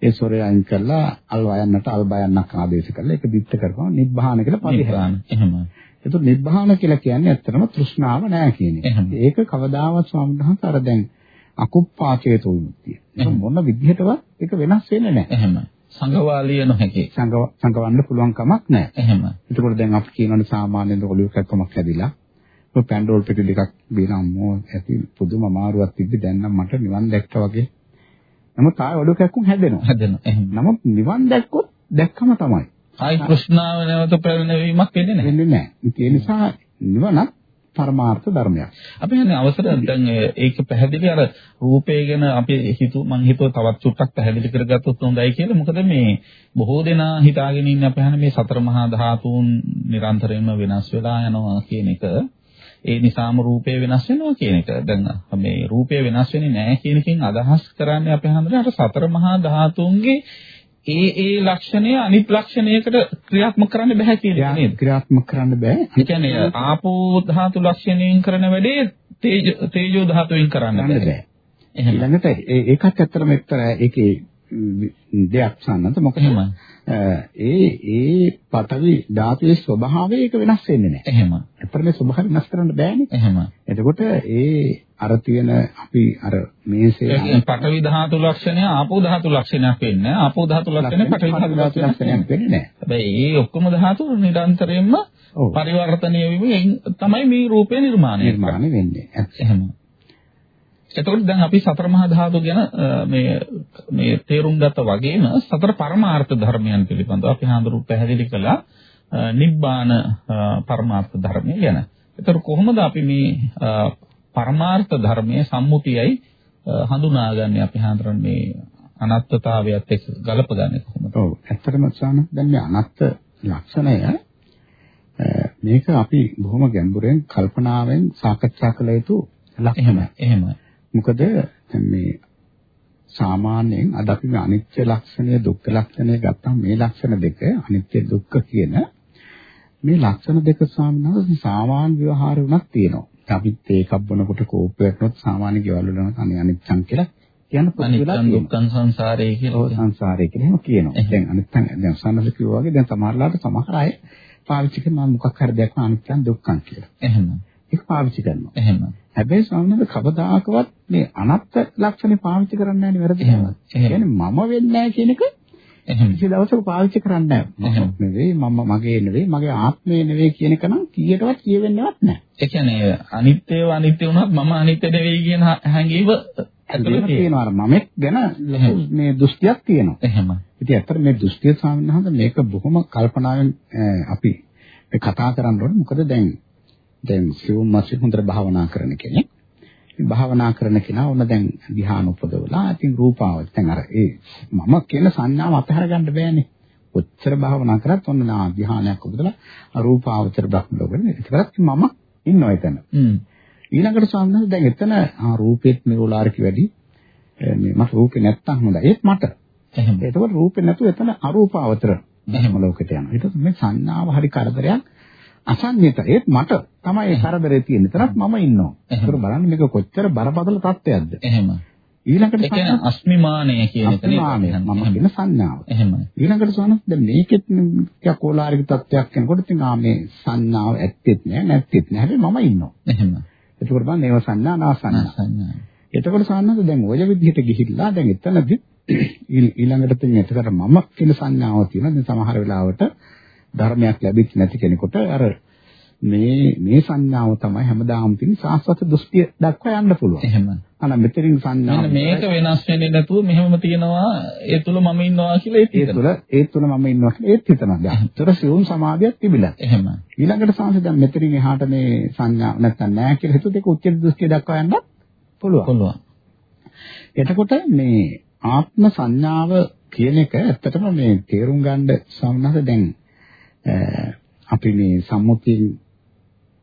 ඒ ස්වරය අයින් කරලා අල් වයන්නට අල් බයන්නක් ආදේශ කරලා ඒක දිත්ත කරපුවා නිබ්බාන කියලා පරිහරණ. එහෙමයි. එතකොට නිබ්බාන කියලා කියන්නේ ඇත්තටම තෘෂ්ණාව නැහැ කියන එක. ඒක කවදාවත් වහන්සේ අර දැන් අකුප්පාචේතෝ විමුක්තිය. මොන විදිහටවත් ඒක වෙනස් වෙන්නේ නැහැ. එහෙමයි. සංගවාලිය නොහැකි. සංගව සංගවන්න පුළුවන් කමක් නැහැ. එහෙම. එතකොට දැන් අපි කියනවානේ සාමාන්‍යයෙන් ඔලියු කැක්කමක් හැදිලා ඔය පැන්ඩෝල් පෙති දෙකක් බීලා අම්මෝ ඇති පුදුම අමාරුවක් තිබ්බි දැන් නම් මට නිවන් දැක්කා වගේ. නමුත් ආය ඔලියු කැක්කුම් හැදෙනවා. හැදෙනවා. එහෙම. නමුත් නිවන් දැක්කොත් දැක්කම තමයි. ආයි කෘෂ්ණාව නැවත පැනවීමක් වෙන්නේ නැහැ. වෙන්නේ නැහැ. ඒ නිසා නිවනක් පරමාර්ථ ධර්මයක්. අපි හන්නේ අවසර දැන් ඒක පැහැදිලි අර රූපය ගැන අපි හිතු මං හිතුව තවත් චුට්ටක් පැහැදිලි කරගත්තොත් හොඳයි කියලා. මොකද මේ බොහෝ දෙනා හිතාගෙන ඉන්නේ අපි හන්නේ මේ සතර මහා ධාතුන් නිරන්තරයෙන්ම වෙනස් වෙලා යනවා කියන එක. ඒ නිසාම රූපය වෙනස් වෙනවා කියන එක. දැන් මේ රූපය වෙනස් වෙන්නේ නැහැ කියන එකෙන් අදහස් කරන්නේ අපි හන්නේ අර සතර මහා ධාතුන්ගේ ඒ ඒ ලක්ෂණය අනිත් ලක්ෂණයකට ක්‍රියාත්මක කරන්න බෑ කියන එක නේද? ක්‍රියාත්මක කරන්න බෑ. ඒ කියන්නේ ආපෝ ධාතු ලක්ෂණයෙන් කරන වැඩේ තේජෝ ධාතුවෙන් කරන්න බෑ. ඊළඟට ඒකත් ඇත්තටම එක්තරා ඒකේ දෙයක් සම්මත මොකද. ඒ ඒ පඨවි ධාතුවේ ස්වභාවය ඒක වෙනස් වෙන්නේ නැහැ. එහෙම. ඇත්තට මේ ස්වභාවය වෙනස් කරන්න බෑනේ. එහෙම. එතකොට ඒ අර තියෙන අපි අර මේසේ ඒ පඨවි ධාතු ලක්ෂණය ආපෝ ධාතු ලක්ෂණයක් වෙන්නේ. ආපෝ ධාතු ලක්ෂණය පඨවි ධාතු ලක්ෂණයක් වෙන්නේ නැහැ. හැබැයි මේ ඔක්කොම ධාතු නිරන්තරයෙන්ම. පරිවර්තනය වීමෙන් තමයි මේ රූපය නිර්මාණය. නිර්මාණය වෙන්නේ. එහෙම. එතකොට දැන් අපි සතර මහා ධාතු ගැන මේ මේ තේරුම් ගත්ත වගේම සතර පරමාර්ථ ධර්මයන් පිළිබඳව අපි හඳුරු පැහැදිලි කළා නිබ්බාන පරමාර්ථ ධර්මය ගැන. එතකොට කොහොමද අපි මේ පරමාර්ථ ධර්මයේ සම්මුතියයි හඳුනාගන්නේ අපි හඳුරන මේ අනත්තතාවයත් එක්ක ගලපගන්නේ කොහොමද? ඔව්. ඇත්තටම සාන දැන් මේ අනත්ත් ලක්ෂණය මේක අපි බොහොම ගැඹුරෙන් කල්පනාවෙන් සාකච්ඡා කළ යුතු ලක්ෂණයක්. එහෙමයි. මොකද දැන් මේ සාමාන්‍යයෙන් අද අපි මේ අනිත්‍ය ලක්ෂණය දුක්ඛ ලක්ෂණය ගත්තම මේ ලක්ෂණ දෙක අනිත්‍ය දුක්ඛ කියන මේ ලක්ෂණ දෙක සාමාන්‍යව සාමාන්‍ය ව්‍යවහාර වුණක් තියෙනවා. අපිත් ඒකක් බොනකොට කෝපයක්නොත් සාමාන්‍ය ගෙවල් වල අනේ අනිත්‍යං කියලා කියන අනිත්‍යං දුක්ඛං සංසාරේ ඔව් කියලා. සංසාරය කියලා එහෙම කියනවා. දැන් අනිත්‍යං දැන් සම්මත කිව්වා වගේ දැන් සමහරලාට සමහර අය පාවිච්චි කරනවා මොකක් හරි දෙයක් අනිත්‍යං දුක්ඛං කියලා. එහෙම. ඒක පාවිච්චි කරනවා. එහෙම. හැබැයි ස්වාමීන් කවදාකවත් මේ අනත්ත් ලක්ෂණේ පාවිච්චි කරන්නේ නැහැ වැරදි එහෙම, නේද? එහෙම. කියන්නේ මම වෙන්නේ නැහැ කියන එක එහෙම. කිසි දවසක පාවිච්චි කරන්නේ නැහැ. නෙවෙයි මම මගේ නෙවෙයි මගේ ආත්මය නෙවෙයි කියන එක නම් කීයටවත් කියවෙන්නේවත් නැහැ. ඒ කියන්නේ අනිත්‍යව අනිත්‍ය වුණත් මම අනිත්‍ය නෙවෙයි කියන හැඟීම ඇතුළේ තියෙනවා. අර මමෙක් ගැන. මේ දෘෂ්ටියක් තියෙනවා. එහෙම. ඉතින් ඇත්තට මේ දෘෂ්ටිය ස්වාමීන් වහන්සේ මේක බොහොම කල්පනාවෙන් අපි කතා කරන්න ඕනේ. මොකද දැන් දැන් සිවුම් මාසෙ හොඳට භාවනා කරන කෙනෙක්. භාවනා කරන කෙනා ඕන දැන් ධ්‍යාන උපදවලා ඉතින් රූපාවච දැන් අර ඒ මම කියන සංඥාව අතහැර ගන්න බෑනේ. කොච්චර භාවනා කරත් ඔන්න නා ධ්‍යානයක් උපදවලා අරූපාවචර බ්‍රහ්ම ලෝකෙ ඒකතරත් මම ඉන්නවා එතන. ඊළඟට සම්බන්ධ දැන් එතන රූපෙත් නිරෝලාරික වැඩි මේ මට රූපේ නැත්තම් හොඳයි. ඒත් මට එහෙම. එතකොට රූපේ නැතුව එතන අරූපාවචර ධර්ම ලෝකෙට යනවා. ඊට මේ සංඥාව හරි කරදරයක් අසංඥිත. ඒත් මට තමයි කරදරේ තියෙන්නේ. එතනත් මම ඉන්නවා. ඒක බලන්න මේක කොච්චර බරපතල තත්ත්වයක්ද. එහෙම. ඊළඟට ඒ කියන්නේ අස්මිමානය කියන එක නේද? මම කියන සංඥාව. එහෙම. ඊළඟට සවනස් දැන් මේකෙත් ටිකක් ඕලාරික තත්ත්වයක් වෙනකොට ඉතින් ආ මේ සංඥාව ඇත්තෙත් නෑ නැත්තෙත් නෑ. හැබැයි මම ඉන්නවා. එහෙම. එතකොට බලන්න ඒව සංඥා නා සංඥා. එතකොට සාන්නද දැන් ඔය විදිහට ගිහිල්ලා දැන් එතනදි ඊළඟට තියෙන එතකට මම කියන සංඥාව තියෙනවා. දැන් සමහර වෙලාවට ධර්මයක් ලැබෙච්ච නැති කෙනෙකුට අර මේ මේ සංඥාව තමයි හැමදාම තියෙන සාස්වත දෘෂ්ටිය දක්වා යන්න පුළුවන්. එහෙම. අන මෙතනින් සංඥාව මෙන්න මේක වෙනස් වෙන්නේ නැතුව මෙහෙම තියෙනවා ඒ තුල මම ඉන්නවා කියලා ඒක ඒ තුළ ඒ තුළ මම ඉන්නවා කියලා ඒත් හිතනවා. දැන් අතර සිවුම් සමාධියක් තිබිලා. එහෙම. ඊළඟට සංස දැන් මෙතනින් එහාට මේ සංඥා නැත්තම් නැහැ කියලා හිතුවොත් ඒක උච්ච දෘෂ්ටිය දක්වා යන්නත් පුළුවන්. පුළුවන්. එතකොට මේ ආත්ම සංඥාව කියන එක ඇත්තටම මේ තේරුම් ගන්න සම්නහ දැන් අපි මේ සම්මුතියෙන්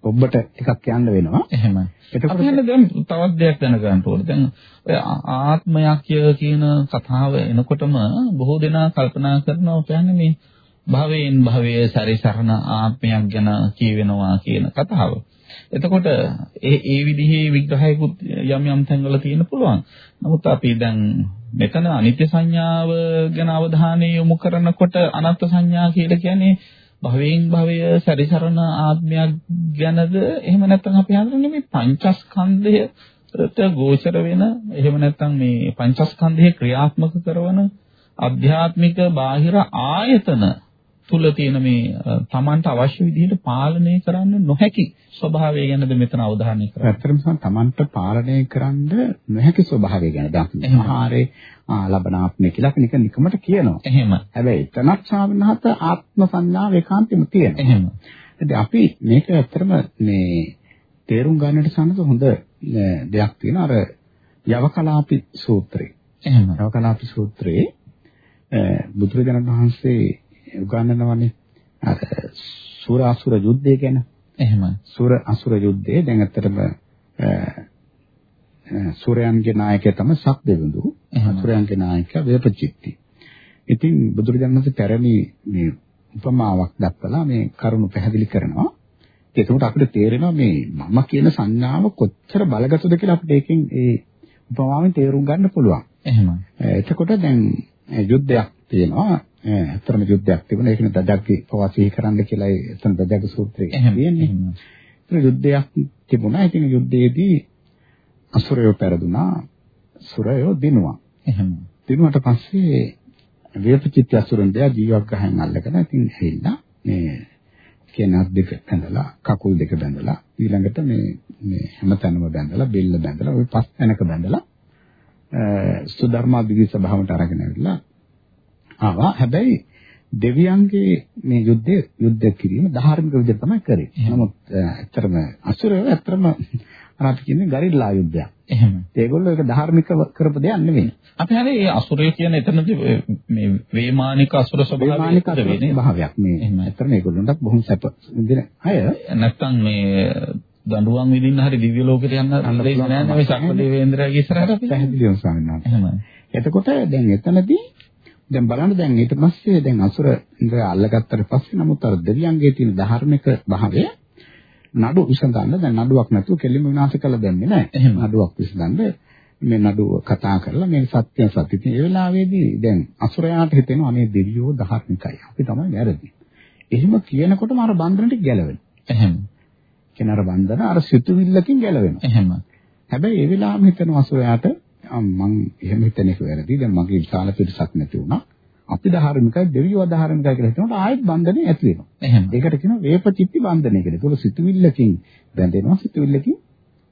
ඔබට ටිකක් යන්න වෙනවා. එහෙම. එතකොට දැන් තවත් දෙයක් දැනගන්න ඕනේ. දැන් ඔය ආත්මයක් කියන කතාව එනකොටම බොහෝ දෙනා කල්පනා කරනවා කියන්නේ මේ භවයෙන් භවයේ සැරිසරන ආත්මයක් ගැන කියවෙනවා කියන කතාව. එතකොට ඒ ඒ විදිහේ විග්‍රහයකුත් යම් යම් තැන්වල තියෙන්න පුළුවන්. නමුත් අපි දැන් මෙතන අනිත්‍ය සංඥාව ගැන අවධානය යොමු කරනකොට අනත්ත් සංඥා කියලා කියන්නේ භවයෙන් භවය සැරිසරන ආත්මයක් ගැනද එහෙම නැත්නම් අපි හඳුනන්නේ මේ පංචස්කන්ධයට ගෝචර වෙන එහෙම නැත්නම් මේ පංචස්කන්ධයේ ක්‍රියාත්මක කරන අධ්‍යාත්මික බාහිර ආයතන තුල තියෙන මේ Tamanට අවශ්‍ය විදිහට පාලනය කරන්න නොහැකි ස්වභාවය ගැනද මෙතන අවධානය කරන්නේ. ඇත්තටම සම තමන්ට පාලනය කරන්න නොහැකි ස්වභාවය ගැන දැන්. ආහාරේ ලබනාත්මය කියලා නිකන් නිකමට කියනවා. එහෙම. හැබැයි එතනත් සාමනහත ආත්ම සංඥාව ඒකාන්තෙම තියෙනවා. එහෙම. ඉතින් අපි මේක ඇත්තටම මේ තේරුම් ගන්නට සමහර හොඳ දෙයක් තියෙනවා අර යවකලාපි සූත්‍රය. එහෙම. යවකලාපි සූත්‍රයේ බුදුරජාණන් වහන්සේ උගන්වනවානේ අර සූර අසුර යුද්ධය ගැන. එහෙම. සූර අසුර යුද්ධයේ දැන් ඇත්තටම සූරයන්ගේ නායකයා තමයි සක්දෙවිඳු. අසුරයන්ගේ නායකයා වේපචිත්ති. ඉතින් බුදුරජාණන් වහන්සේ පැරණි මේ උපමාවක් දක්වලා මේ කරුණු පැහැදිලි කරනවා. ඒකට අපිට තේරෙනවා මේ මම කියන සංඥාව කොච්චර බලගතද කියලා අපිට ඒකෙන් ඒ උපමාවෙන් තේරුම් ගන්න පුළුවන්. එහෙම. එතකොට දැන් යුද්ධයක් තියෙනවා. ඇත්තටම යුද්ධයක් තිබුණා. ඒකනේ දජග්ගේ පවා සිහි කරන්න කියලා එතන දජග්ග සූත්‍රයේ තියෙන්නේ. ඒක යුද්ධයක් තිබුණා. ඉතින් යුද්ධයේදී අසුරයෝ පෙරදුනා. සුරයෝ දිනුවා. එහෙම. දිනුවට පස්සේ වේපචිත්ත අසුරන් දෙය ජීවක් ගහෙන් අල්ලගෙන ඉතින් ඇහිලා මේ කෙනක් දෙක බැඳලා කකුල් දෙක බැඳලා ඊළඟට මේ මේ හැමතැනම බැඳලා බෙල්ල බැඳලා ওই පස් තැනක බැඳලා සුධර්මා දිවි සභාවට අරගෙන ඇවිල්ලා ආවා හැබැයි දෙවියන්ගේ මේ යුද්ධය යුද්ධ කිරීම ධාර්මික විදිහට තමයි කරේ. නමුත් ඇත්තටම අසුරයෝ ඇත්තටම අර අපි කියන්නේ ගරිල්ලා යුද්ධයක්. එහෙම. ඒගොල්ලෝ ඒක ධාර්මික කරපු දෙයක් නෙවෙයි. අපි හරි මේ අසුරය කියන එතනදී මේ වේමානික අසුර ස්වභාවයක් වෙන්නේ භාවයක් මේ. ඇත්තටම ඒගොල්ලොන්ට බොහොම සැප විඳින අය. නැත්තම් මේ දඬුවම් විඳින්න හරි දිව්‍ය ලෝකෙට යන්න දෙන්නේ නැහැ මේ සක්‍ර දේවේන්ද්‍රයාගේ ඉස්සරහට අපි. පැහැදිලිවම ස්වාමීන් වහන්සේ. එහෙමයි. එතකොට දැන් එතනදී දැන් බලන්න දැන් ඊට පස්සේ දැන් අසුර ඉන්ද්‍රය අල්ලගත්තට පස්සේ නමුත් අර දෙවියන්ගේ තියෙන ධාර්මික භාවය නඩු විසඳන්න දැන් නඩුවක් නැතුව කෙලින්ම විනාශ කළ දෙන්නේ නැහැ. නඩුවක් විසඳන්න මේ නඩුව කතා කරලා මේ සත්‍ය සත්‍ය. ඉතින් ඒ වෙලාවේදී දැන් අසුරයාට හිතෙනවා අනේ දෙවියෝ ධාර්මිකයි. අපි තමයි වැරදි. එහෙම කියනකොටම අර බන්ධනට ගැලවෙනවා. එහෙම. කියන අර බන්ධන අර සිතුවිල්ලකින් ගැලවෙනවා. එහෙම. හැබැයි ඒ වෙලාවෙම හිතන අසුරයාට මම එහෙම හිතන එක වැරදි. දැන් මගේ විශාල පිටසක් නැති වුණා. අපි ධාර්මිකයි දෙවියෝ ධාර්මිකයි කියලා හිතනකොට ආයෙත් බන්ධනේ ඇති වෙනවා. එහෙම. ඒකට කියනවා වේපචිත්ති බන්ධනය කියලා. ඒක සිතුවිල්ලකින් බැඳෙනවා සිතුවිල්ලකින්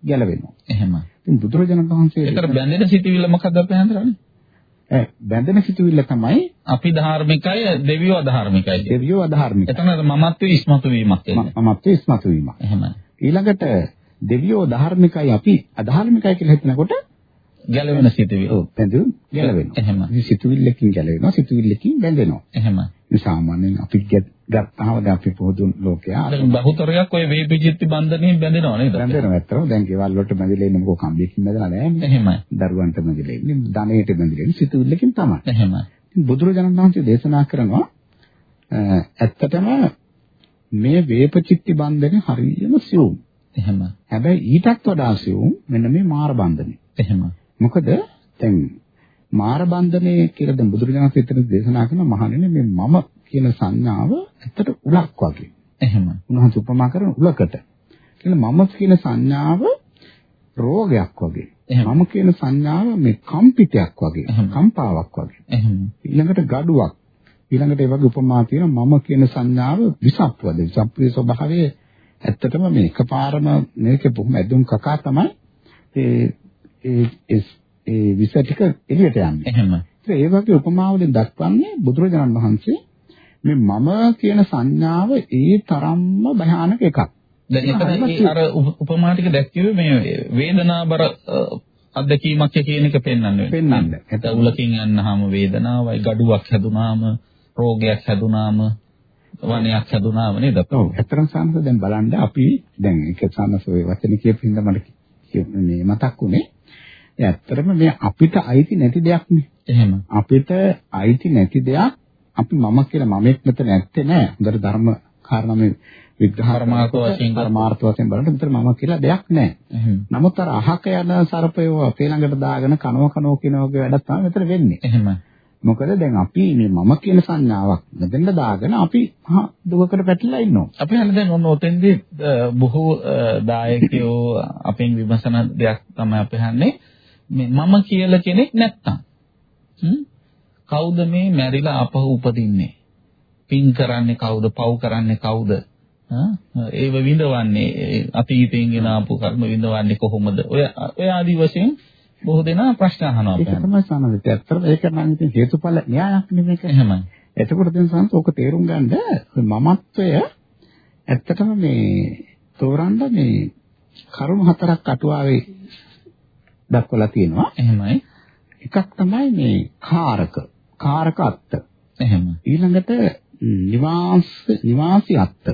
ගැලවෙනවා. එහෙම. ඉතින් බුදුරජාණන් වහන්සේ ඒතර බැඳෙන සිතුවිල්ල මොකක්ද අපි හඳුනන්නේ? ඈ බැඳෙන සිතුවිල්ල තමයි අපි ධාර්මිකයි දෙවියෝ අධාර්මිකයි. දෙවියෝ අධාර්මිකයි. එතන මමත්වයේ ඉස්මතු වීමක් කියන්නේ. මමත්වයේ ඉස්මතු වීමක්. එහෙමයි. ඊළඟට දෙවියෝ ධාර්මිකයි අපි අධාර්මිකයි කියලා හිතනකොට ගැලවෙන සිතුවිලි. ඔව් බැඳුම් ගැලවෙනවා. එහෙම. සිතුවිල්ලකින් ගැලවෙනවා සිතුවිල්ලකින් බැඳෙනවා. එහෙම. සාමාන්‍යයෙන් අපි ගත්තාම දැන් අපි පොදු ලෝකයා අර බහුතරයක් ඔය වේපිජිත්ති බන්ධනයෙන් බැඳෙනව නේද? බැඳෙනවා ඇත්තම දැන් ගෙවල් වලට බැඳලා ඉන්නේ මොකෝ කම්බියකින් බැඳලා නැහැ එහෙමයි. දරුවන්ට බැඳලා ඉන්නේ ධනෙට බැඳලා ඉන්නේ සිතුවිල්ලකින් තමයි. එහෙමයි. බුදුරජාණන් වහන්සේ දේශනා කරනවා ඇත්තටම මේ වේපචිත්ති බන්ධනේ හරියම සියුම්. එහෙම. හැබැයි ඊටත් වඩා සියුම් මෙන්න මේ මාර බන්ධනේ. එහෙම. මොකද දැන් මාර බන්ධනේ කියලා දැන් බුදුරජාණන් වහන්සේ දේශනා කරන මහණෙනි මේ මම කියන සංඥාව ඇත්තට උලක් වගේ. එහෙම. උන්වහන්සේ උපමා කරන උලකට. කියලා මම කියන සංඥාව රෝගයක් වගේ. මම කියන සංඥාව මේ කම්පිතයක් වගේ. කම්පාවක් වගේ. එහෙම. ඊළඟට gaduwak. ඊළඟට ඒ වගේ උපමා තියෙනවා මම කියන සංඥාව විසප්පවද. විසප්පේ ස්වභාවය ඇත්තටම මේ එකපාරම මේකේ බොහොම ඇදුම් කකා තමයි ඒ ඒ ඒ විස ටික එළියට යන්නේ. එහෙම. ඒ වගේ උපමාවලින් දක්වන්නේ බුදුරජාණන් වහන්සේ මේ මම කියන සංඥාව ඒ තරම්ම භයානක එකක්. දැන් එතන අර උපමා ටික දැක්කුවේ මේ වේදනාබර අත්දැකීමක් කියන එක පෙන්වන්නේ. පෙන්වන්න. ඒත් උලකින් යන්නාම වේදනාවයි, gaduwak හැදුනාම, රෝගයක් හැදුනාම, වනයක් හැදුනාම නේද? ඔව්. ඇත්තටම සාමස දැන් බලන්න අපි දැන් ඒක සාමස ඔය වචන කියපු හින්දා මට මේ මතක් වුණේ. ඇත්තටම මේ අපිට අයිති නැති දෙයක් නේ. එහෙම. අපිට අයිති නැති දෙයක් අපි මම කියලා මමෙක් මෙතන ඇත්තේ නෑ. හොඳට ධර්ම කාරණා මේ විග්‍රහ පරමාර්ථ වශයෙන් පරමාර්ථ වශයෙන් බලනකොට මෙතන මම කියලා දෙයක් නෑ. නමුත් අර අහක යන සර්පයෝ අපේ ළඟට දාගෙන කනව කනෝ කියන වගේ වැඩක් තමයි මෙතන වෙන්නේ. එහෙම. මොකද දැන් අපි මේ මම කියන සංඥාවක් මෙතෙන්ද දාගෙන අපි දුකකට පැටලලා ඉන්නවා. අපි හන්නේ දැන් ඔන්න ඔතෙන්දී බොහෝ දායකයෝ අපෙන් විමසන දෙයක් තමයි අපි හන්නේ මේ මම කියලා කෙනෙක් නැත්තම්. කවුද මේ මැරිලා අපහු උපදින්නේ? පින් කරන්නේ කවුද? පව් කරන්නේ කවුද? ඒව විඳවන්නේ අතීතයෙන් ගෙන ආපු කර්ම විඳවන්නේ කොහොමද? ඔය ඔය ආදි වශයෙන් බොහෝ දෙනා ප්‍රශ්න අහනවා. ඒක තමයි සමහරවිට. ඇත්තටම ඒක නම් ඉතින් හේතුඵල න්‍යායක් නෙමෙයි. එහෙමයි. එතකොට දැන් සංස ඕක තේරුම් ගන්න මමත්වය ඇත්තටම මේ තෝරන්න මේ කරුණු හතරක් අටුවාවේ දක්වලා තියෙනවා. එහෙමයි. එකක් තමයි මේ කාරක. කාරක අත්ත. එහෙම. ඊළඟට නිවාස නිවාසී අත්ත.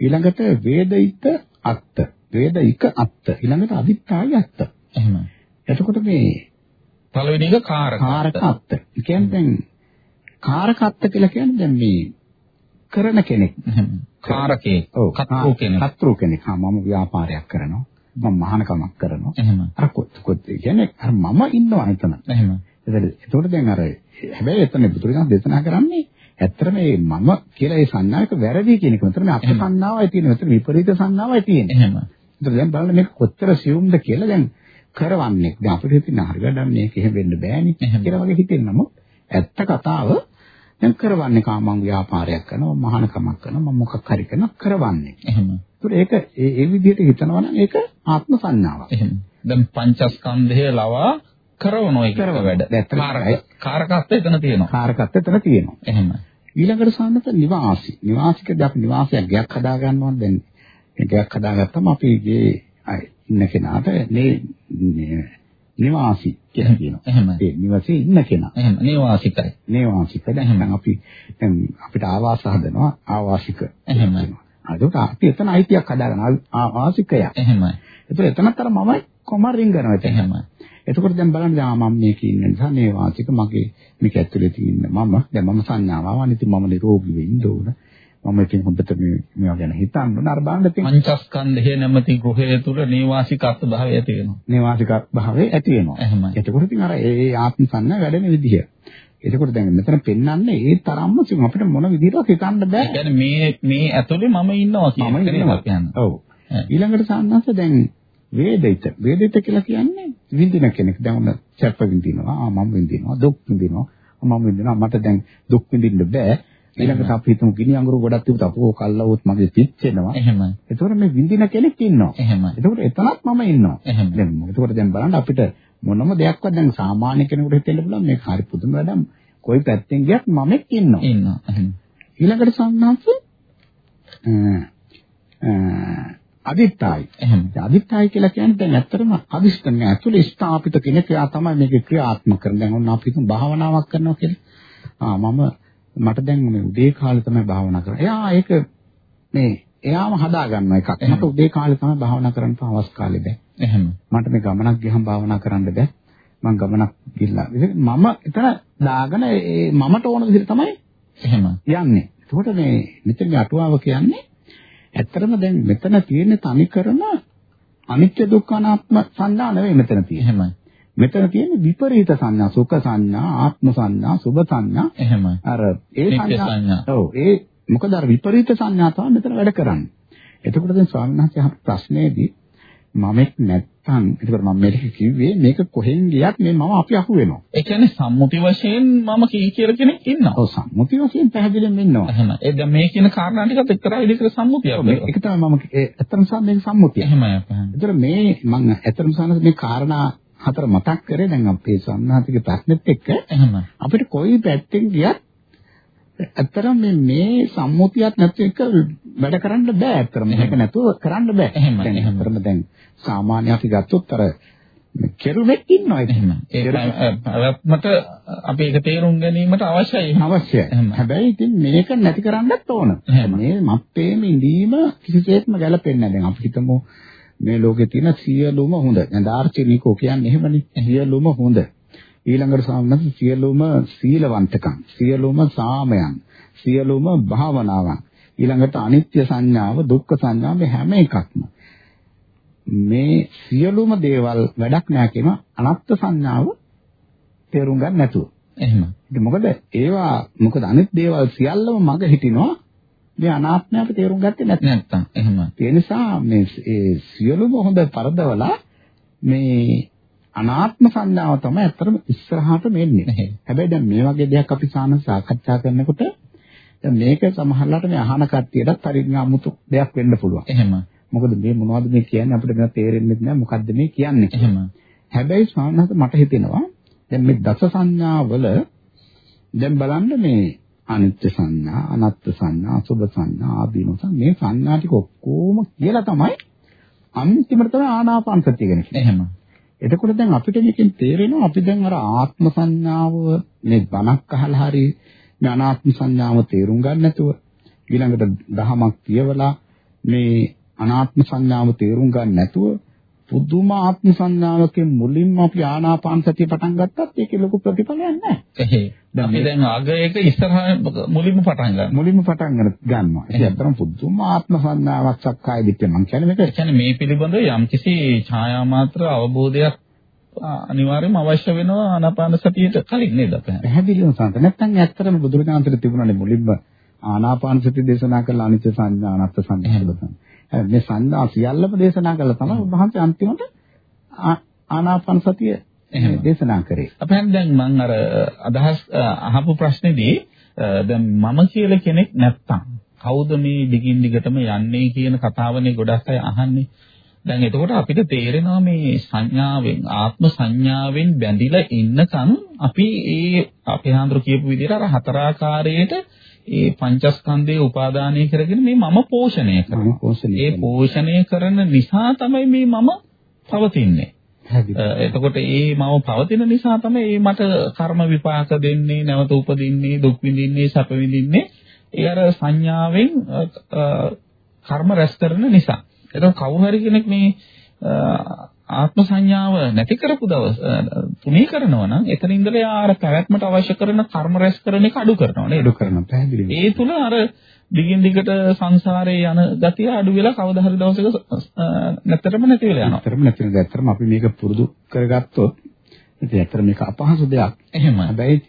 ඊළඟට වේදිත අත්ත. වේදික අත්ත. ඊළඟට අදිත්‍යයි අත්ත. එහෙම. එතකොට මේ පළවෙනි එක කාරක කාරක අත්ත. කියන්නේ දැන් කාරක අත්ත කියලා කියන්නේ දැන් මේ කරන කෙනෙක්. කාරකේ. ඔව්. කත්රු කෙනෙක්. කත්රු කෙනෙක්. හා මම ව්‍යාපාරයක් කරනවා. මම මහානකමක් කරනවා. එහෙම. අර කොත් කොත් කියන්නේ අර මම ඉන්නවා එතන. එහෙම. එතකොට දැන් අර හැබැයි එතන බුදුරජාණන් දේශනා කරන්නේ ඇත්තටම මේ මම කියලා ඒ සංඥාවක වැරදි කියන එක. මෙතන මේ අප සංඥාවයි තියෙන්නේ. මෙතන විපරීත සංඥාවයි තියෙන්නේ. එහෙම. ඒතර දැන් බලන්න මේක කොච්චර සියුම්ද කියලා දැන් කරවන්නේ. දැන් අපිට හිතෙන හරි වැඩක් මේක එහෙම වෙන්න බෑනේ කියලා වගේ හිතෙන්නම ඇත්ත කතාව දැන් කරවන්නේ කාමං ව්‍යාපාරයක් කරනවා මහානකමක් කරනවා මම මොකක් හරි කරනවා කරවන්නේ. එහෙම. ඒතර ඒක ඒ ඒ විදිහට හිතනවා නම් ඒක ආත්ම සංඥාවක්. එහෙම. දැන් පංචස්කන්ධය ලවා කරන එක කරවන. වැඩ. කාරකත්වය එතන තියෙනවා. කාරකත්වය එතන තියෙනවා. එහෙම. ඊළඟට සම්මත නිවාසි. නිවාසිකදී අපි නිවාසයක් ගයක් හදා ගන්නවා දැන්. මේ ගයක් හදාගත්තම අපි ගේ අය ඉන්න කෙනාට මේ නිවාසි කියලා කියනවා. එහෙම. ඒ නිවාසයේ ඉන්න කෙනා. එහෙම. නේවාසිකයි. නේවාසික. දැන් අපි දැන් අපිට ආවාස හදනවා ආවාසික. එහෙම. අදට අපි එතන අයිතියක් හදාගන්න ආවාසිකය. එහෙමයි. ඒතර එතනත් අර මම කොමර රින් කරනවා එතන. එහෙමයි. එතකොට දැන් බලන්න දැන් මම මේක ඉන්න නිසා මේ වාසික මගේ මේක ඇතුලේ තියෙන මම දැන් මම සංඥාව ආවන ඉතින් මම නිරෝගී වෙන්න ඕන මම ඉතින් හොඳට මේ මේවා ගැන හිතන්න ඕන අර බලන්න ඉතින් පංචස්කන්ධය නැමැති ගෘහය තුල නේවාසිකත්ව භාවය ඇති වෙනවා. නේවාසික භාවයේ ඇති වෙනවා එහෙමයි. එතකොට ඉතින් අර ඒ ආත්ම සංඥා වැඩෙන විදිහ එතකොට දැන් මෙතන පෙන්වන්නේ ඒ තරම්ම අපිට මොන විදිහටවත් හිතන්න බෑ. කියන්නේ මේ මේ ඇතුලේ මම ඉන්නවා කියන එක. ඔව්. ඊළඟට සාන්නස දැන් වේදිත. වේදිත කියලා කියන්නේ විඳින කෙනෙක්. දැන් උන සැප විඳිනවා ආ මම විඳිනවා දුක් විඳිනවා. මම විඳිනවා. මට දැන් දුක් විඳින්න බෑ. ඊළඟට අපි හිතමු ගිනි අඟුරු ගොඩක් තිබුත් අපෝ කල්ලවොත් මගේ පිච්චෙනවා. එහෙමයි. එතකොට මේ විඳින කෙනෙක් ඉන්නවා. එහෙමයි. එතකොට එතනත් මම ඉන්නවා. දැන් එතකොට දැන් බලන්න අපිට මොනම දෙයක්වත් දැන් සාමාන්‍ය කෙනෙකුට හිතෙන්න පුළුවන් මේක හරි පුදුම වැඩක් කොයි පැත්තෙන් ගියත් මමෙක් ඉන්නවා ඉන්නවා. ඊළඟට සංඥාස අදිත්‍යයි. අදිත්‍යයි කියලා කියන්නේ දැන් ඇත්තටම අදිෂ්ඨානය ඇතුලේ ස්ථාපිත කෙනෙක් එයා තමයි මේක ක්‍රියාත්මක කරන්නේ. දැන් ඔන්න අපි හිතමු භාවනාවක් කරනවා කියලා. ආ මම මට දැන් මේ උදේ කාලේ තමයි භාවනා කරන්නේ. එයා ඒක මේ එයාම හදා ගන්න එකක්. මට උදේ කාලේ තමයි භාවනා කරන්න අවස් කාලේ බෑ. එහෙම. මට මේ ගමනක් ගියහම භාවනා කරන්න බෑ. මම ගමනක් ගිහලා මම එතන දාගෙන ඒ මමට ඕන විදිහට තමයි එහෙම. යන්නේ. එතකොට මේ මෙතන අටුවාව කියන්නේ ඇත්තටම දැන් මෙතන තියෙන තනිකරම අනිත්‍ය දුක්ඛ අනාත්ම සංඥා නෙවෙයි මෙතන තියෙන්නේ. එහෙමයි. මෙතන තියෙන්නේ විපරීත සංඥා, සුඛ සංඥා, ආත්ම සංඥා, සුභ සංඥා. එහෙමයි. අර ඒ සංඥා. ඔව් ඒ මොකද අර විපරීත සංඥා තමයි මෙතන වැඩ කරන්නේ. එතකොට දැන් ස්වාමීන් වහන්සේ අහපු ප්‍රශ්නේදී මමෙක් නැත්තම් එතකොට මම මේක කිව්වේ මේක කොහෙන් ගියත් මේ මම අපි අහු වෙනවා. ඒ කියන්නේ සම්මුති වශයෙන් මම කී කියලා කෙනෙක් ඉන්නවා. ඔව් සම්මුති වශයෙන් පැහැදිලිවම ඉන්නවා. එහෙම. ඒ දැන් මේ කියන කාරණා ටිකත් එක්තරා විදිහකට සම්මුතියක් වෙනවා. ඒක තමයි මම ඒ ඇත්තම සා මේක සම්මුතිය. එහෙමයි අපහන්. ඒතර මේ මම ඇත්තටම සානස මේ කාරණා හතර මතක් කරේ දැන් අපේ සම්මාතික ප්‍රශ්නෙත් එක්ක එහෙම. අපිට කොයි පැත්තෙන් ගියත් ඇත්තටම මේ මේ සම්මුතියක් නැති එක වැඩ කරන්න බෑ ඇත්තටම මේක නැතුව කරන්න බෑ එහෙම, දැන් එහෙම. ඇත්තටම දැන් සාමාන්‍ය අපි ගත්තොත් අර කෙරුවෙක් ඉන්නවා එහෙම. ඒ පැවැත්මට අපි ඒක තේරුම් ගැනීමට අවශ්‍යයි. අවශ්‍යයි. හැබැයි ඉතින් මේක නැති කරන්නත් ඕන. මේ මත්තේම ඉඳීම කිසිසේත්ම ගැලපෙන්නේ නැහැ දැන් අපි හිතමු මේ ලෝකේ තියෙන සියලුම හොඳ දැන් දාර්ශනිකෝ කියන්නේ එහෙමනේ සියලුම හොඳ ඊළඟට සාමනත් සියලුම සීලවන්තකම් සියලුම සාමයන් සියලුම භාවනාවන් ඊළඟට අනිත්‍ය සංඥාව දුක්ඛ සංඥාව මේ හැම එකක්ම මේ සියලුම දේවල් වැඩක් නෑ කියන අනත්ත් සංඥාව තේරුම් ගන්න නැතුව එහෙම. ඉතින් මොකද ඒවා මොකද අනිත් දේවල් සියල්ලම මග හිටිනවා මේ අනාත්මය අපි තේරුම් ගත්තේ නැත්නම් නැත්තම් එහෙම. ඒ නිසා මේ සියලුම හොඳ පරදවලා මේ අනාත්ම සංඥාව තමයි ඇත්තටම ඉස්සරහට මෙන්නේ. හැබැයි දැන් මේ වගේ දෙයක් අපි සාන සාකච්ඡා කරනකොට දැන් මේක සමහරලාට මේ අහන කට්ටියටත් හරි අමුතු දෙයක් වෙන්න පුළුවන්. එහෙම. මොකද මේ මොනවද මේ කියන්නේ අපිට මේවා තේරෙන්නේ නැහැ මොකද්ද මේ කියන්නේ. එහෙම. හැබැයි ස්වාමීන් මට හිතෙනවා දැන් මේ දස සංඥාවල දැන් බලන්න මේ අනිත්‍ය සංඥා, අනාත්ම සංඥා, අසුභ සංඥා, ආදීන සංඥා මේ සංඥා ටික ඔක්කොම කියලා තමයි අන්තිමට තමයි ආනාපාන සතිය කියන්නේ. එහෙම. එතකොට දැන් අපිට මේකෙන් තේරෙනවා අපි දැන් අර ආත්ම සංඥාව මේ බණක් අහලා හරි මේ අනාත්ම සංඥාව තේරුම් ගන්න නැතුව ඊළඟට දහමක් කියවලා මේ අනාත්ම සංඥාව තේරුම් ගන්න නැතුව පුදුම ආත්ම සංඥාවකින් මුලින්ම අපි ආනාපාන සතිය පටන් ගත්තත් ඒකේ ලොකු ප්‍රතිඵලයක් නැහැ. එහේ. අපි දැන් අගයක ඉස්සරහ මුලින්ම පටන් ගන්නවා. මුලින්ම පටන් ගන්නවා. ඒක ඇත්තටම පුදුම ආත්ම සංඥාවක් සක්කාය දිට්ඨිය මම කියන්නේ මේක කියන්නේ මේ පිළිබඳව යම්කිසි ඡායා මාත්‍ර අවබෝධයක් අනිවාර්යයෙන්ම අවශ්‍ය වෙනවා ආනාපාන සතියට කලින් නේද අපේ? පැහැදිලිවම සාන්ත. නැත්නම් ඇත්තටම බුදුරජාණන්තර තිබුණානේ මුලින්ම ආනාපාන සති දේශනා කළ අනිත්‍ය සංඥා අනත්ත් සංඥා. මේ සංඥා සියල්ලම දේශනා කළා තමයි උන්වහන්සේ අන්තිමට ආනාපාන සතිය දේශනා කරේ. අපෙන් දැන් මම අර අදහස් අහපු ප්‍රශ්නේදී දැන් මම කියලා කෙනෙක් නැත්තම් කවුද මේ දිගින් දිගටම යන්නේ කියන කතාවනේ ගොඩක් අය අහන්නේ. දැන් එතකොට අපිට තේරෙනවා මේ සංඥාවෙන් ආත්ම සංඥාවෙන් බැඳිලා ඉන්නකම් අපි ඒ අපේ හාමුදුරු කියපු විදිහට අර හතරාකාරයේට ඒ පංචස්කන්ධයේ උපාදානය කරගෙන මේ මම පෝෂණය කරනවා. ඒ පෝෂණය කරන නිසා තමයි මේ මම පවතින්නේ. එතකොට ඒ මම පවතින නිසා තමයි මට කර්ම විපාක දෙන්නේ, නැවත උපදින්නේ, දුක් විඳින්නේ, සැප විඳින්නේ. ඒ අර සංඥාවෙන් කර්ම රැස් කරන නිසා. එතකොට කවුරු හරි කෙනෙක් මේ ආත්ම සංඥාව නැති කරපු දවස් තුනී කරනවා නම් එතන ඉඳලා ආර පැවැත්මට අවශ්‍ය කරන කර්ම රැස් කරන එක අඩු කරනවා නේද? අඩු කරනවා පැහැදිලිව. ඒ තුල අර දිගින් දිගට සංසාරේ යන ගතිය අඩු වෙලා කවදා හරි දවසක නැතරම නැති වෙලා යනවා. නැතරම නැති වෙනවා. ඇත්තටම අපි මේක පුරුදු කරගත්තොත් ඉතින් ඇත්තට මේක අපහසු දෙයක්. එහෙම. හැබැයි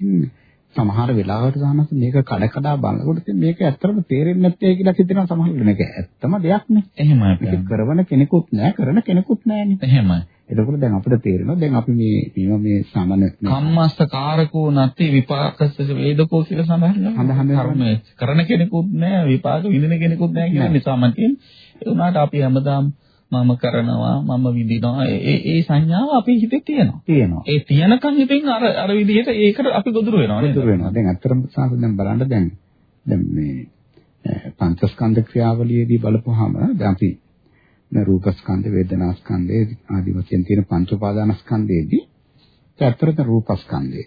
සමහර වෙලාවට ගන්නත් මේක කඩ කඩ බලනකොට මේක ඇත්තටම තේරෙන්නේ නැත්තේ කියලා හිතෙනවා සමහර වෙලාවට මේක ඇත්තම දෙයක් නේ. එහෙමයි. මේක කරන කෙනෙකුත් නැහැ කරන කෙනෙකුත් නැහැනේ. එහෙමයි. එතකොට දැන් අපිට තේරෙනවා දැන් අපි මේ මේවා මේ සමන කම්මස්ස කාරකෝ නැති විපාකස්ස වේදකෝ කියලා සඳහන් සඳහන් කරන කෙනෙකුත් නැහැ විපාක විඳින කෙනෙකුත් නැහැ කියන නිසා මම කියන්නේ ඒ වුණාට අපි හැමදාම මම කරනවා මම විඳිනවා ඒ ඒ සංඥාව අපේ හිතේ තියෙනවා. තියෙනවා. ඒ තියනකන් ඉතින් අර අර විදිහට ඒකට අපි ගොදුරු වෙනවා නේද? ගොදුරු වෙනවා. දැන් අත්‍තරම සාහස දැන් බලන්න දැන් දැන් මේ පංචස්කන්ධ ක්‍රියාවලියේදී බලපුවාම දැන් අපි මේ රූපස්කන්ධ වේදනාස්කන්ධය ආදී වශයෙන් තියෙන පංච උපාදානස්කන්ධයේදී ඇත්තට රූපස්කන්ධය.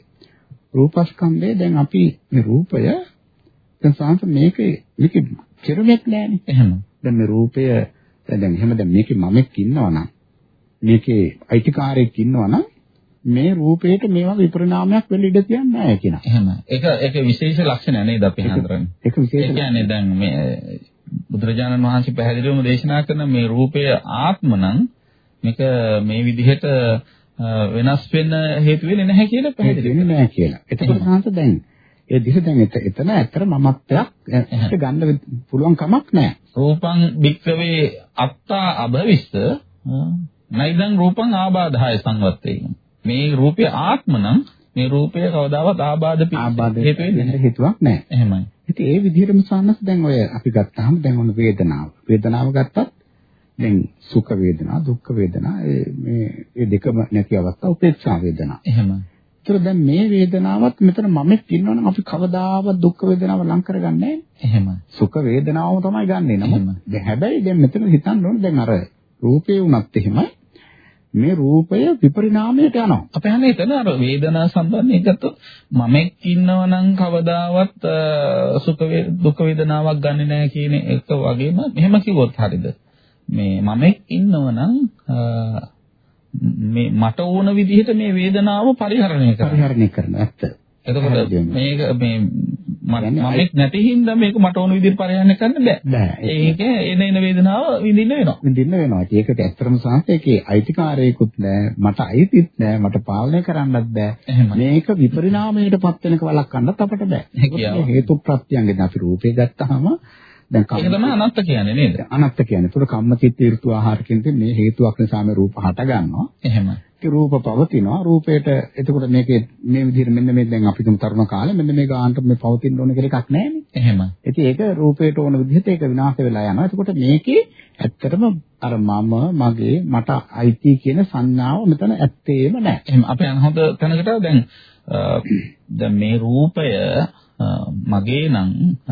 රූපස්කන්ධය දැන් අපි මේ රූපය දැන් සාහස මේක මේක කෙරුමක් නෑනේ. එහෙම. දැන් මේ රූපය දැන් එහෙම දැන් මේකේ මමෙක් ඉන්නවා නම් මේකේ අයිතිකාරයෙක් ඉන්නවා නම් මේ රූපේට මේවා විපරිණාමයක් වෙන්න ඉඩ තියන්නේ නැහැ කියනවා. එහෙම. ඒක ඒක විශේෂ ලක්ෂණයක් නේද අපි හඳුරන්නේ. ඒක විශේෂ. ඒ කියන්නේ දැන් මේ බුදුරජාණන් වහන්සේ පැහැදිලිවම දේශනා කරන මේ රූපය ආත්ම නම් මේක මේ විදිහට වෙනස් වෙන්න හේතු වෙන්නේ නැහැ කියලා පැහැදිලි වෙන්නේ නැහැ කියලා. එතකොට සාන්ත දැන් ඒ දිහ දැන් එතන ඇත්තට මමත්වයක් ගන්න පුළුවන් කමක් නැහැ. රූපං භික්කවේ අත්තා අභවිස්ස නයිදං රූපං ආබාධය සංවත්තේ. මේ රූපය ආත්ම නම් මේ රූපය කවදාවත් ආබාධ හේතු වෙන්නේ හේතුවක් නැහැ. එහෙමයි. ඉතින් ඒ විදිහටම සාන්නස් දැන් ඔය අපි ගත්තාම දැන් ඔන්න වේදනාව. වේදනාව ගත්තත් දැන් සුඛ වේදනා, දුක්ඛ වේදනා මේ මේ දෙකම නැති අවස්ථා උපේක්ෂා වේදනා. එහෙමයි. ඒතර දැන් මේ වේදනාවත් මෙතන මමෙක් ඉන්නවනම් අපි කවදාවත් දුක් වේදනාව ලං කරගන්නේ නැහැ. එහෙමයි. සුඛ වේදනාවම තමයි ගන්නෙ නම. දැන් හැබැයි දැන් මෙතන හිතන්න ඕනේ දැන් අර රූපේ වුණත් එහෙමයි. මේ රූපය විපරිණාමයට යනවා. අපි හන්නේ එතන අර වේදනා සම්බන්ධයෙන් ගත්තොත් මමෙක් ඉන්නවනම් කවදාවත් සුඛ දුක් වේදනාවක් ගන්නෙ නැහැ කියන එක වගේම මෙහෙම කිව්වොත් හරියද? මේ මමෙක් ඉන්නවනම් මේ මට ඕන විදිහට මේ වේදනාව පරිහරණය කරනවා. පරිහරණය කරනවා ඇත්ත. එතකොට මේක මේ මමෙක් නැති හින්දා මේක මට ඕන විදිහට පරිහරණය කරන්න බෑ. බෑ. ඒක එන එන වේදනාව විඳින්න වෙනවා. විඳින්න වෙනවා. ඒකට ඇත්තටම සාහිත්‍යයේ අයිතිකාරයෙකුත් නෑ, මට අයිතිත් නෑ, මට පාලනය කරන්නත් බෑ. මේක විපරිණාමයටපත් වෙනක වළක්වන්නත් අපට බෑ. හේතු ප්‍රත්‍යයෙන් අපි රූපේ ගත්තාම දැන් කම්ම ඒක තමයි අනත්ත කියන්නේ නේද? අනත්ත කියන්නේ. ඒතකොට කම්ම චිත්ත ඍතු ආහාර කියන මේ හේතුවක් නිසා මේ රූප හට ගන්නවා. එහෙමයි. ඒ රූප පවතිනවා. රූපේට එතකොට මේකේ මේ විදිහට මෙන්න මේ දැන් අපි තුමු තරුණ කාලේ මෙන්න මේ ගානට මේ පවතින්න ඕන කියලා එකක් නැහැ නේ. එහෙමයි. ඉතින් ඒක රූපේට ඕන විදිහට ඒක විනාශ වෙලා යනවා. එතකොට මේකේ ඇත්තටම අර මම මගේ මට අයිති කියන සංඥාව මෙතන ඇත්තේම නැහැ. එහෙනම් අපි යන හොඳ තැනකට දැන් දැන් මේ රූපය මගේ නම්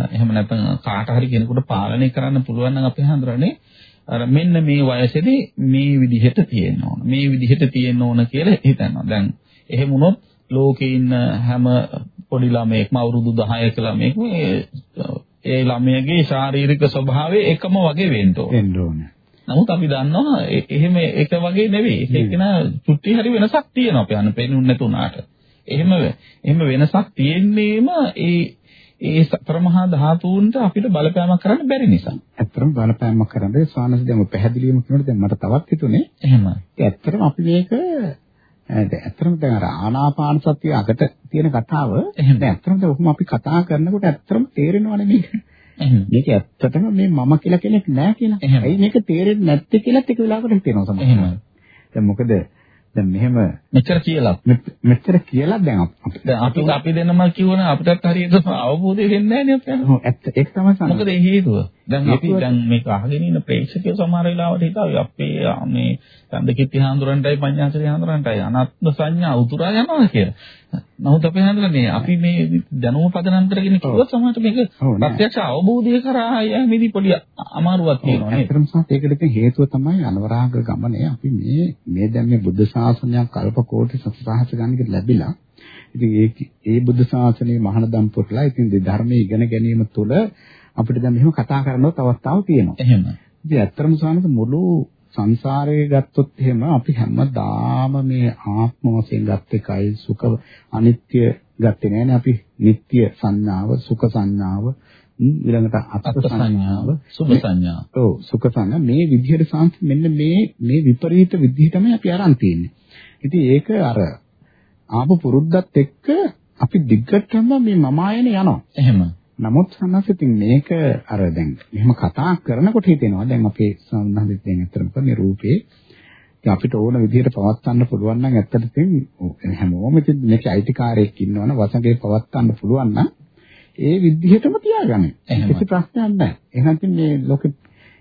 එහෙම නැත්නම් කාට හරි කෙනෙකුට පාලනය කරන්න පුළුවන් නම් අපි හඳුරන්නේ අර මෙන්න මේ වයසේදී මේ විදිහට තියෙන්න ඕන. මේ විදිහට තියෙන්න ඕන කියලා හිතනවා. දැන් එහෙම වුණොත් ලෝකේ ඉන්න හැම පොඩි ළමයෙක්ම අවුරුදු 10ක ළමයෙක් ඒ ළමයාගේ ශාරීරික ස්වභාවය එකම වගේ වෙන්න ඕන. නමුත් අපි දන්නවා එහෙම එක වගේ නෙවෙයි. ඒක නා චුට්ටි හරි වෙනසක් තියෙනවා අපි අන්න පේනුන්නේ නැතුණාට. එහෙම එහෙම වෙනසක් තියෙන්නේම ඒ ඒ සතරමහා ධාතුන්ට අපිට බලපෑමක් කරන්න බැරි නිසා. ඇත්තටම බලපෑමක් කරන්නේ ස්වාමීන් දැන් පැහැදිලිවම කියනකොට දැන් මට තවත් හිතුනේ. එහෙමයි. ඇත්තටම අපි මේක ඇත්තටම දැන් අර ආනාපාන සතිය අකට තියෙන කතාව එහෙම. ඇත්තටම දැන් ඔහොම අපි කතා කරනකොට ඇත්තටම තේරෙනවනේ මේක. මේක ඇත්තටම මේ මම කියලා කෙනෙක් නෑ කියලා. ඇයි මේක තේරෙන්නේ නැත්තේ කියලාත් එක වෙලාවකට හිතෙනවා සමහරවිට. දැන් මොකද දැන් මෙහෙම මෙච්චර කියලා. මෙච්චර කියලා දැන් අප- අපි දෙන්නම කියවන අපිටත් හරියට අවබෝධය වෙන්නේ නැහැ නේ අපිට. ඔව්, ඇත්ත ඒක තමයි සම්මත. මොකද හේතුව? දැන් අපි දැන් මේක අහගෙන ඉන්න ප්‍රේක්ෂකයෝ සමහර වෙලාවට හිතාවි අපේ මේ චන්දකිත්ති හාමුදුරන්ටයි පඤ්ඤාසරි හාමුදුරන්ටයි අනාත්ම සංඥා උතුරා යනවා කියලා. නමුත් අපි හඳුනන්නේ අපි මේ දැනුම පදනම් කරගෙන කිව්වොත් සමහරට මේක. ප්‍රත්‍යක්ෂ අවබෝධය කරා යෑමේදී පොඩි අමාරුවක් තියෙනවා නේද? ඇත්තටම සත් ඒකට හේතුව තමයි අනවරාග ගමනේ අපි මේ මේ දැන් මේ බුද්ධ ශාසනයක් කල්ප කෝටි සතසහස ගණනකට ලැබිලා ඉතින් ඒ ඒ බුද්ධ ශාසනයේ මහානදම් පුරලා ඉතින් ධර්මයේ ඉගෙන ගැනීම තුළ අපිට දැන් මෙහෙම කතා කරනවත් අවස්ථාවක් තියෙනවා. එහෙම. ඉතින් ඇත්තටම සානක මුළු සංසාරයේ ගත්තොත් එහෙම අපි හැමදාම මේ ආත්ම වශයෙන් ගත්ත එකයි සුඛ අනිත්‍ය ගත්තේ නෑනේ අපි නিত্য සංඥාව සුඛ සංඥාව ඊළඟට අත්ත් සංඥාව, සුභ සංඥාව. ඔව් සුඛ සංඥා මේ විදිහට සාන්ත මෙන්න මේ මේ විපරීත විදිහටමයි අපි අරන් තියෙන්නේ. ඉතින් ඒක අර ආපු පුරුද්දත් එක්ක අපි දිග්ගටම මේ මම ආයන යනවා. එහෙම. නමුත් සන්නස් ඉතින් මේක අර දැන් මෙහෙම කතා කරනකොට හිතෙනවා දැන් අපේ සම්බන්ධයෙන් දැන් ඇත්තටම මේ රූපේ අපිට ඕන විදිහට පවත්වන්න පුළුවන් නම් ඇත්තට ඉතින් හැමෝම ඉතින් මේකේ අයිතිකාරයෙක් ඉන්නවනේ වසඟේ පවත්වන්න පුළුවන් නම් ඒ විදිහටම තියාගන්න. කිසි ප්‍රශ්නයක් නැහැ. එහෙනම් මේ ලෝකෙ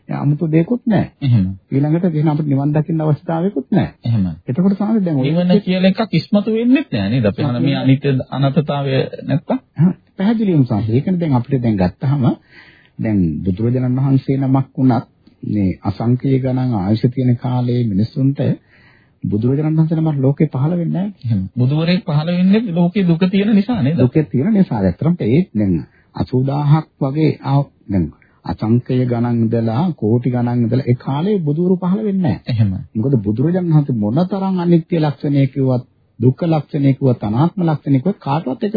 아무තු දෙයක්වත් නැහැ. එහෙම. ඊළඟට එහෙනම් අපිට නිවන් දකින්න අවස්ථාවකුත් නැහැ. එහෙම. එතකොට සාමාන්‍ය දැන් නිවන කියලා එකක් ඉස්මතු වෙන්නේ නැහැ නේද? අපි අර මේ අනිත්‍ය අනතතාවය නැත්තම් හා, පැහැදිලිවම සාමාන්‍ය. ඒකනේ දැන් අපිට දැන් ගත්තාම දැන් බුදුරජාණන් වහන්සේ නමක් වුණත් මේ අසංකේය ගණන් ආයුෂ තියෙන කාලේ මිනිස්සුන්ට බුදුරජාණන් වහන්සේ නමක් ලෝකේ පහළ වෙන්නේ නැහැ. එහෙම. බුදුවරයෙක් පහළ වෙන්නේ ලෝකේ දුක තියෙන නිසා නේද? දුකේ තියෙන නිසා ඇත්තටම ඒ දැන් 80000ක් වගේ ආව දැන් අසංකේය ගණන් ඉඳලා කෝටි ගණන් ඉඳලා ඒ කාලේ බුදුරු පහළ වෙන්නේ නැහැ. එහෙම. මොකද බුදුරජාණන් වහන්සේ මොනතරම් අනිත්‍ය ලක්ෂණය කිව්වත් දුක්ඛ ලක්ෂණය කිව්වත් අනාත්ම ලක්ෂණය කිව්වත් කාටවත් ඒක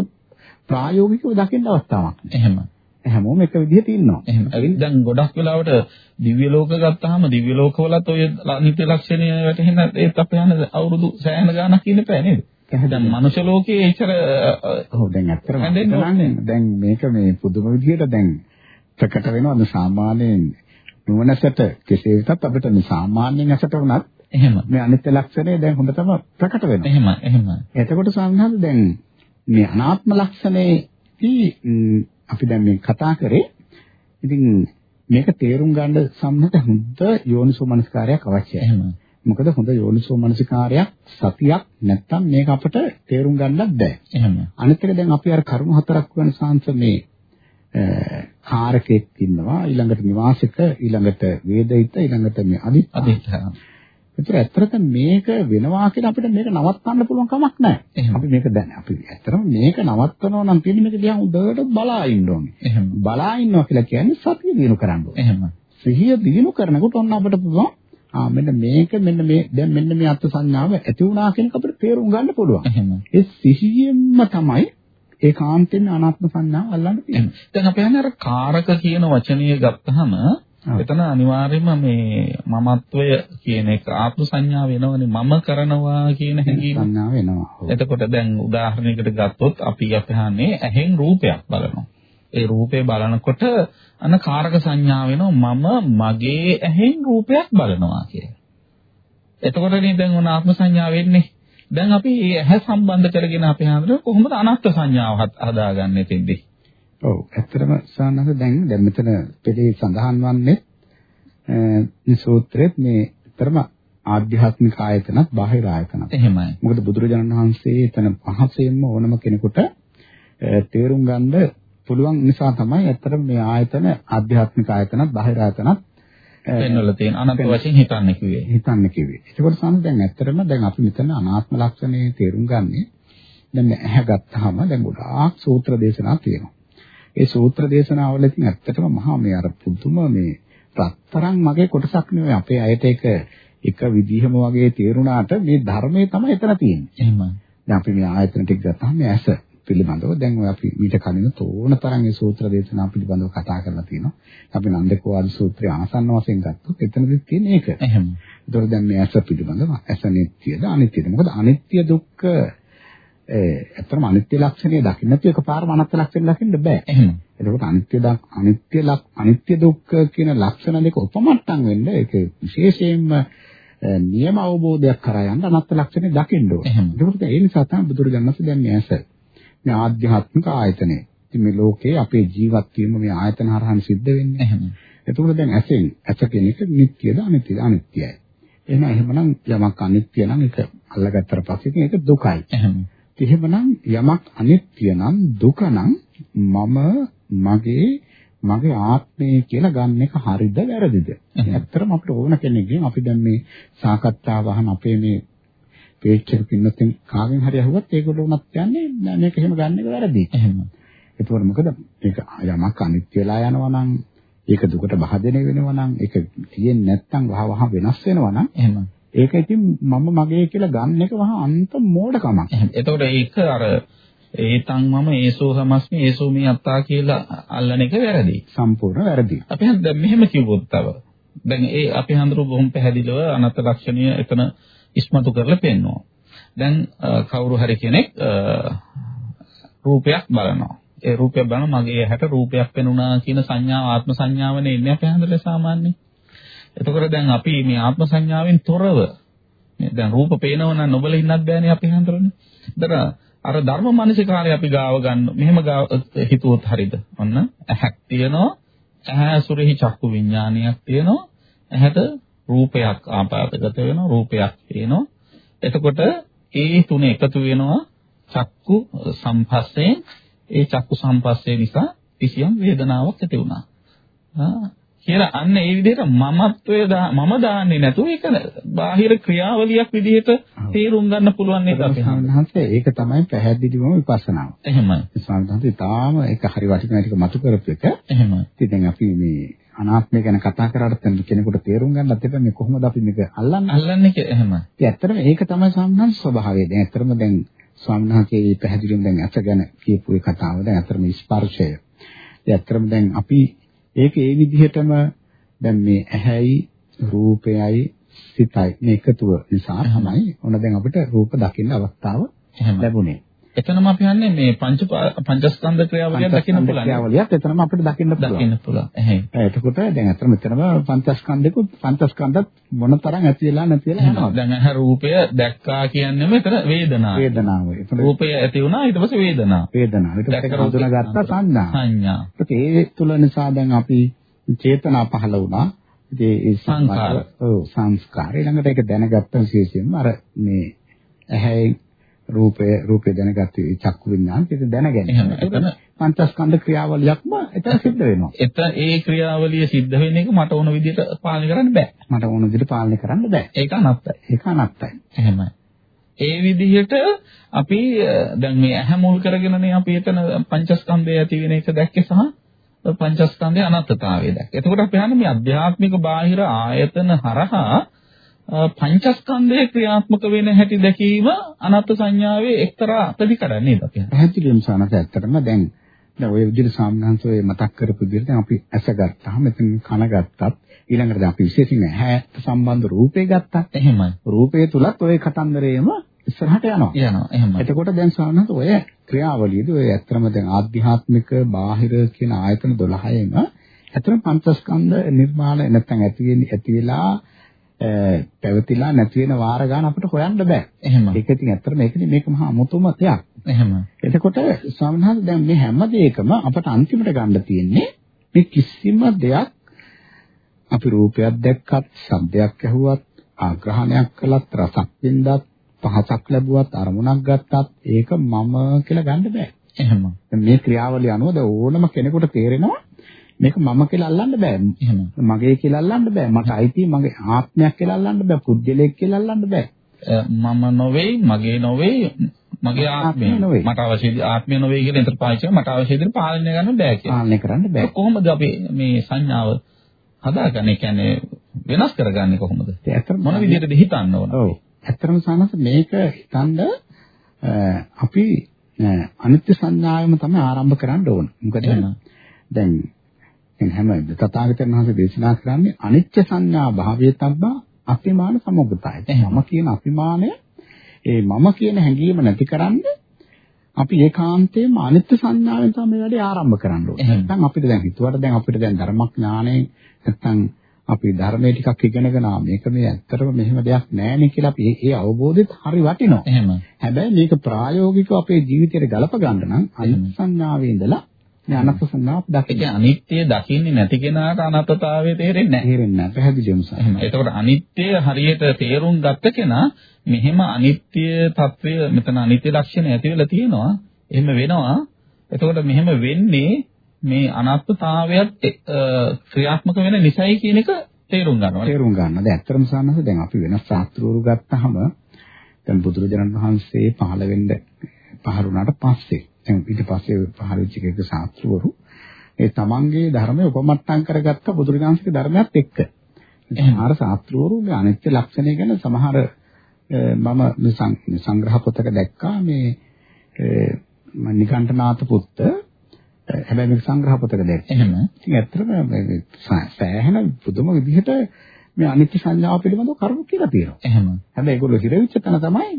ප්‍රායෝගිකව දකින්න අවස්ථාවක් නැහැ. එහෙම. හැමෝම එක විදිහට ඉන්නවා. එහෙම. දැන් ගොඩක් වෙලාවට දිව්‍ය ලෝක ගත්තාම දිව්‍ය ලෝකවලත් ඔය අනිත්‍ය ලක්ෂණය වැටහෙන ඒත් අපේ යන අවුරුදු සෑහෙන ගාණක් ඉන්න බෑ නේද? දැන් මනුෂ්‍ය ලෝකයේ එච්චර ඔව් දැන් ඇත්තටම. දැන් මේක මේ පුදුම විදිහට දැන් ප්‍රකට වෙනවද සාමාන්‍යයෙන් නුවණසට කෙසේ වෙතත් අපිට මේ සාමාන්‍යයෙන් ඇසට වුණත් එහෙම. මේ අනිත්‍ය ලක්ෂණය දැන් හොඳටම ප්‍රකට වෙනවා. එහෙම. එහෙම. එතකොට සාමාන්‍යයෙන් දැන් මේ අනාත්ම ලක්ෂණේදී ම්, අපි දැන් මේ කතා කරේ ඉතින් මේක තේරුම් ගන්න සම්මත හොඳ යෝනිසෝ මනස්කාරයක් අවශ්‍යයි. එහෙම. මොකද හොඳ යෝනිසෝ මනසිකාරයක් සතියක් නැත්තම් මේක අපට තේරුම් ගන්නත් බෑ. එහෙම. අනිත් එක දැන් අපි අර කරුණු හතරක් වෙන සාංශ මේ කාරකෙක් ඉන්නවා ඊළඟට නිවාසික ඊළඟට වේදිත ඊළඟට මේ අදිත් අදිඨාන. ඒතර ඇත්තට මේක වෙනවා කියලා අපිට මේක නවත්තන්න පුළුවන් කමක් නැහැ. අපි මේක දැන් අපි ඇත්තටම මේක නවත්තනවා නම් තියෙන්නේ මේක දිහා හොඳට බලා ඉන්න ඕනේ. බලා ඉන්නවා කියලා කියන්නේ සතිය දිනු කරන්න ඕනේ. එහෙම. සිහිය දිනු කරනකොට ඔන්න අපිට පුළුවන් ආ මෙන්න මේක මෙන්න මේ දැන් මෙන්න මේ අර්ථ සංඥාව ඇති වුණා කියන එක අපිට තේරුම් ගන්න පුළුවන්. එහෙම. ඒ සිහියෙන්ම තමයි ඒකාන්තයෙන් අනාත්ම සංඥාව අල්ලන්න. තියෙන්නේ. දැන් අපි හන්නේ අර කාරක කියන වචනය ගත්තහම එතන අනිවාර්යයෙන්ම මේ මමත්වය කියන එක ආත්ම සංඥාව වෙනවනේ මම කරනවා කියන හැඟීම. සංඥාව එනවා. ඔව්. එතකොට දැන් උදාහරණයකට ගත්තොත් අපි අපහන්නේ ඇහෙන් රූපයක් බලනවා. ඒ රූපේ බලනකොට අන කාරක සංඥාව වෙනවා මම මගේ ඇහෙන් රූපයක් බලනවා කියලා. එතකොටනේ දැන් ඔන ආත්ම සංඥාව වෙන්නේ. දැන් අපි මේ ඇහැ සම්බන්ධ කරගෙන අපි හඳුන කොහොමද අනාත්ම සංඥාව හදාගන්නේ තෙන්දී? ඔව් ඇත්තටම සානහස දැන් දැන් මෙතන පෙළේ සඳහන් වන්නේ මේ සූත්‍රෙත් මේ තරම ආධ්‍යාත්මික ආයතනත් බාහිර ආයතනත්. එහෙමයි. මොකද බුදුරජාණන් වහන්සේ එතන පහසෙන්ම ඕනම කෙනෙකුට තේරුම් ගන්න පුළුවන් නිසා තමයි ඇත්තටම මේ ආයතන ආධ්‍යාත්මික ආයතනත් බාහිර ආයතනත් පෙන්වලා තියෙන අනන්ත වශයෙන් හිතන්න කිව්වේ. හිතන්න කිව්වේ. ඒකෝට සාම දැන් ඇත්තටම දැන් අපි මෙතන අනාත්ම ලක්ෂණය තේරුම් ගන්නේ දැන් ඇහැ ගත්තාම දැන් ගොඩාක් සූත්‍ර දේශනා තියෙනවා. ඒ සූත්‍ර දේශනාවල ඉතින් ඇත්තටම මහා මේ අර පුදුම මේ රත්තරන් මගේ කොටසක් නෙවෙයි අපේ අයට ඒක එක විදිහම වගේ තේරුණාට මේ ධර්මයේ තමයි එතන තියෙන්නේ. එහෙමයි. දැන් අපි මේ ආයතන ටික ගත්තාම ඇස පිළිබඳව දැන් ඔය අපි මීට කලින් තෝරන තරම් ඒ සූත්‍ර දේශනා පිළිබඳව කතා කරලා තියෙනවා. අපි නන්දකෝවාද සූත්‍රය ආසන්න වශයෙන් ගත්තොත් එතනදිත් තියෙන ඒක. එහෙම. ඒතකොට දැන් මේ ඇස පිළිබඳව ඇස නිට්ටියද අනිත්‍යද? මොකද අනිත්‍ය දුක්ඛ ඒ ඇත්තම අනිත්‍ය ලක්ෂණය දකින්න නැති එකපාරම අනාත්ම ලක්ෂණය දකින්න බෑ. එහෙම. එතකොට අනිත්‍ය අනිත්‍ය ලක් අනිත්‍ය දුක්ඛ කියන ලක්ෂණ දෙක උපමට්ටම් වෙන්න ඒක විශේෂයෙන්ම නියම අවබෝධයක් කරා යන්න අනාත්ම ලක්ෂණය දකින්න ඕනේ. එහෙම. ඒකට ඒ නිසා තමයි බුදුරජාණන් වහන්සේ දැන් මේ ඇස මේ ආධ්‍යාත්මික ආයතනය. ඉතින් මේ ලෝකේ අපේ ජීවත් වීම මේ ආයතන හරහාම සිද්ධ වෙන්නේ. එහෙම. එතකොට දැන් ඇසෙන් ඇස කියන එක නිට්ටියද අනිත්‍යද අනිත්‍යයි. එහෙනම් එහෙමනම් යමක් අනිත්‍ය නම් ඒක අල්ලගත්තට පස්සේ ඒක දුකයි. එහෙම. එහෙමනම් යමක් අනිත්‍ය නම් දුක නම් මම මගේ මගේ ආත්මය කියලා ගන්න එක හරිද වැරදිද? ඇත්තටම අපිට ඕන කෙනෙක්ගෙන් අපි දැන් මේ සාකච්ඡාව අහන අපේ මේ පේජ් එක පින්නත් කාගෙන් හරි අහුවත් ඒගොල්ලෝ උනත් කියන්නේ මේක එහෙම ගන්න එක වැරදි. එහෙම. ඒකවල මොකද මේක යමක් අනිත්‍ය වෙලා යනවා නම් ඒක දුකට භාජනය වෙනවා නම් ඒක තියෙන්නේ නැත්නම් වහ වහ වෙනස් වෙනවා නම් එහෙම. ඒක ඉතින් මම මගේ කියලා ගන්න එක වහ අන්ත මෝඩකමක්. එහෙම. එතකොට ඒක අර ඒතන් මම ඒසෝ සමස්මි ඒසෝ මේ අත්තා කියලා අල්ලන එක වැරදි. සම්පූර්ණ වැරදි. අපි දැන් මෙහෙම කිව්වොත් තව. දැන් ඒ අපි හඳුරු බොහොම පැහැදිලිව අනත් ලක්ෂණය එතන ඉස්මතු කරලා පෙන්නනවා. දැන් කවුරු හරි කෙනෙක් රූපයක් බලනවා. ඒ රූපය බලන මගේ ඇහැට රූපයක් පෙනුණා කියන සංඥාව ආත්ම සංඥාවනේ ඉන්නේ අපි හඳුරලා සාමාන්‍යයෙන්. එතකොට දැන් අපි මේ ආත්ම සංඥාවෙන් තොරව දැන් රූප පේනව නම් නොබල ඉන්නත් බෑනේ අපි හඳුරන්නේ. ඒතර අර ධර්ම මානසිකාරය අපි ගාව ගන්න මෙහෙම ගාව හිතුවොත් හරියද? ඔන්න ඇහක් තියෙනවා. ඇහැ සුරෙහි චක්කු විඥානයක් තියෙනවා. ඇහැට රූපයක් ආපාදගත වෙනවා. රූපයක් පේනවා. එතකොට ඒ තුන එකතු වෙනවා චක්කු සම්පස්යෙන් ඒ චක්කු සම්පස්සේ නිසා කිසියම් වේදනාවක් ඇති වුණා. කියලා අන්න ඒ විදිහට මමත්වය මම දාන්නේ නැතුව ඒක බාහිර ක්‍රියාවලියක් විදිහට තේරුම් ගන්න පුළුවන් නේද අපි හඳුනන්නේ ඒක තමයි පැහැදිලිවම විපස්සනාව. එහෙමයි. ස්වාමීන් තාම ඒක හරි වටිනා ටික මතු කරපු එක. එහෙමයි. ඉතින් අපි මේ අනාත්මය ගැන කතා කරාට කෙනෙකුට තේරුම් ගන්නත් එපා මේ කොහොමද අපි මේක අල්ලන්නේ. අල්ලන්නේ කිය එහෙමයි. ඉතින් ඇත්තටම ඒක තමයි ස්වාමීන් ස්වභාවය. දැන් ඇත්තටම දැන් ස්වාමීන් වහන්සේ පැහැදිලිවම දැන් අත ගැන කියපු ඒ කතාව දැන් ඇත්තටම ස්පර්ශය. ඒ ඇත්තටම දැන් අපි ඒක ඒ විදිහටම දැන් මේ ඇහැයි රූපයයි සිතයි මේ එකතුව නිසා තමයි ඔන්න දැන් අපිට රූප දකින්න අවස්ථාව ලැබුණේ. එතනම අපි හන්නේ මේ පංච පංචස්කන්ධ ක්‍රියාවලිය දකින්න පුළුවන්. ක්‍රියාවලියත් එතනම අපිට දකින්න පුළුවන්. දකින්න පුළුවන්. එහෙයි. එතකොට දැන් අතන මෙතනම පංචස්කන්ධෙකුත් පංචස්කන්ධත් මොන තරම් ඇති වෙලා නැති වෙලා යනවා. දැන් අහ රූපය දැක්කා කියන්නේ මෙතන වේදනාව. වේදනාව. රූපය ඇති වුණා ඊට පස්සේ වේදනාව. වේදනාව. ඊට පස්සේ හඳුනාගත්ත සංඥා. සංඥා. ඒ තුල නිසා දැන් අපි චේතනා පහළ වුණා. ඒ සංස්කාර. ඔව් සංස්කාර. ඊළඟට ඒක දැනගත්ත විශේෂයෙන්ම අර මේ ඇහැයි රූපය රූපය දැනගත්ත චක්කු විඥාන ඒක දැනගැනීම. එතන පංචස්කන්ධ ක්‍රියාවලියක්ම එතන සිද්ධ වෙනවා. එතන ඒ ක්‍රියාවලිය සිද්ධ වෙන එක මට ඕන විදිහට පාලනය කරන්න බෑ. මට ඕන විදිහට පාලනය කරන්න බෑ. ඒක අනත්තයි. ඒක අනත්තයි. එහෙමයි. ඒ විදිහට අපි දැන් මේ ඇහැ මුල් කරගෙනනේ අපි එතන පංචස්කන්ධය ඇති වෙන එක දැක්කේ සහ පංචස්කන්ධයේ අනත්තතාවය දැක්ක. එතකොට අපි හන්නේ මේ අධ්‍යාත්මික බාහිර ආයතන හරහා පංචස්කන්ධයේ ක්‍රියාත්මක වෙන හැටි දැකීම අනත්ත් සංඥාවේ එක්තරා ප්‍රතිකරණ නේද අපි. පැහැදිලිවම සානස ඇත්තටම දැන් දැන් ඔය විදිහට සාමනහන්සෝයේ මතක් කරපු විදිහට දැන් අපි ඇස ගත්තාම මෙතන කන ගත්තත් ඊළඟට දැන් අපි විශේෂයෙන් ඇහැට සම්බන්ධ රූපේ ගත්තා. එහෙමයි. රූපේ තුලත් ওই කතන්දරේම ඉස්සරහට යනවා. යනවා. එහෙමයි. එතකොට දැන් සාමනහන්ස ඔය ක්‍රියාවලියදී ඔය ඇත්තම දැන් ආධ්‍යාත්මික බාහිර කියන ආයතන 12ෙම ඇත්තම පංචස්කන්ධ නිර්මාණය නැත්නම් ඇති වෙන්නේ ඇති වෙලා පැවතිලා නැති වෙන වාර ගන්න අපිට හොයන්න බෑ. එහෙම. ඒක ඉතින් ඇත්තටම ඒකනේ මේක මහා අමුතුම දෙයක්. එහෙම. එතකොට ස්වාමීන් වහන්සේ දැන් මේ හැම දෙයකම අපට අන්තිමට ගන්න තියෙන්නේ මේ කිසිම දෙයක් අපි රූපයක් දැක්කත්, ශබ්දයක් ඇහුවත්, ආග්‍රහණයක් කළත්, රසක් වින්දත්, පහසක් ලැබුවත්, අරමුණක් ගත්තත් ඒක මම කියලා ගන්න බෑ. එහෙම. මේ ක්‍රියාවලිය අනුව ඕනම කෙනෙකුට තේරෙනවා මේක මම කියලා අල්ලන්න බෑ. එහෙම. මගේ කියලා අල්ලන්න බෑ. මට අයිති මගේ ආත්මයක් කියලා අල්ලන්න බෑ. පුද්ගලයෙක් කියලා අල්ලන්න බෑ. මම නොවේ, මගේ නොවේ, මගේ ආත්මය. මට අවශ්‍ය ආත්මය නොවේ කියලා එතන පාවිච්චි මට අවශ්‍ය විදිහට පාලනය කරන්න බෑ කියලා. පාලනය කරන්න බෑ. කොහොමද අපි මේ සංඥාව හදාගන්නේ? කියන්නේ වෙනස් කරගන්නේ කොහොමද? මොන විදිහටද හිතන්න ඕන? ඔව්. ඇත්තටම සානස මේක හිතනද අපි අනිත්‍ය සංඥාවෙම තමයි ආරම්භ කරන්න ඕන. මොකද. දැන් දැන් හැම තථාගතයන් වහන්සේ දේශනා කරන්නේ අනිත්‍ය සංඥා භාවයේ තබ්බා අපිමාන සමුගතයි. එහෙම. මම කියන අපිමානය ඒ මම කියන හැඟීම නැති කරන්නේ අපි ඒකාන්තයෙන්ම අනිත්‍ය සංඥාවෙන් තමයි මේ වැඩේ ආරම්භ කරන්න ඕනේ. නැත්නම් අපිට දැන් හිතුවට දැන් අපිට දැන් ධර්මඥාණයෙන් නැත්නම් අපි ධර්මයේ ටිකක් ඉගෙනගෙන ආ මේක මේ ඇත්තටම මෙහෙම දෙයක් නෑනේ කියලා අපි ඒ අවබෝධෙත් හරි වටිනවා. එහෙම. හැබැයි මේක ප්‍රායෝගිකව අපේ ජීවිතයට ගලප ගන්න නම් අනිත්‍ය සංඥාවේ ඉඳලා මේ අනත්ත් ඒ දකින්න. කියන්නේ අනිත්‍ය දකින්නේ නැති කෙනාට අනත්තතාවය තේරෙන්නේ නැහැ. තේරෙන්නේ නැහැ පැහැදිලිවම සහ. එතකොට අනිත්‍ය හරියට තේරුම් ගත්ත කෙනා මෙහෙම අනිත්‍ය తත්වය මෙතන අනිත්‍ය ලක්ෂණ ඇති වෙලා තියෙනවා. එහෙම වෙනවා. එතකොට මෙහෙම වෙන්නේ මේ අනාත්මතාවයත් එක්- අ, ක්‍රියාත්මක වෙන නිසයි කියන එක තේරුම් ගන්නවා. තේරුම් ගන්න. දැන් ඇත්තටම සානස දැන් අපි වෙනස් ශාස්ත්‍රවරු ගත්තාම දැන් බුදුරජාණන් වහන්සේ පහළ වෙන්න පහළ වුණාට පස්සේ දැන් ඊට පස්සේ පහළ වෙච්ච එක ශාස්ත්‍රවරු ඒ තමන්ගේ ධර්මය උපමට්ටම් කරගත්ත බුදුරජාණන්සේගේ ධර්මයත් එක්ක. සමහර ශාස්ත්‍රවරු මේ අනිත්‍ය ලක්ෂණය ගැන සමහර මම සංග්‍රහ පොතක දැක්කා මේ නිකණ්ඨනාත පුත්ත හැබැයි මේක සංග්‍රහ පොතක දැක්කා. එහෙම. ඉතින් ඇත්තටම සෑහෙන පුදුම විදිහට මේ අනිත්‍ය සංඥාව පිළිබඳව කරුණු කියලා තියෙනවා. එහෙම. හැබැයි ඒගොල්ලෝ හිරවිච්ච තැන තමයි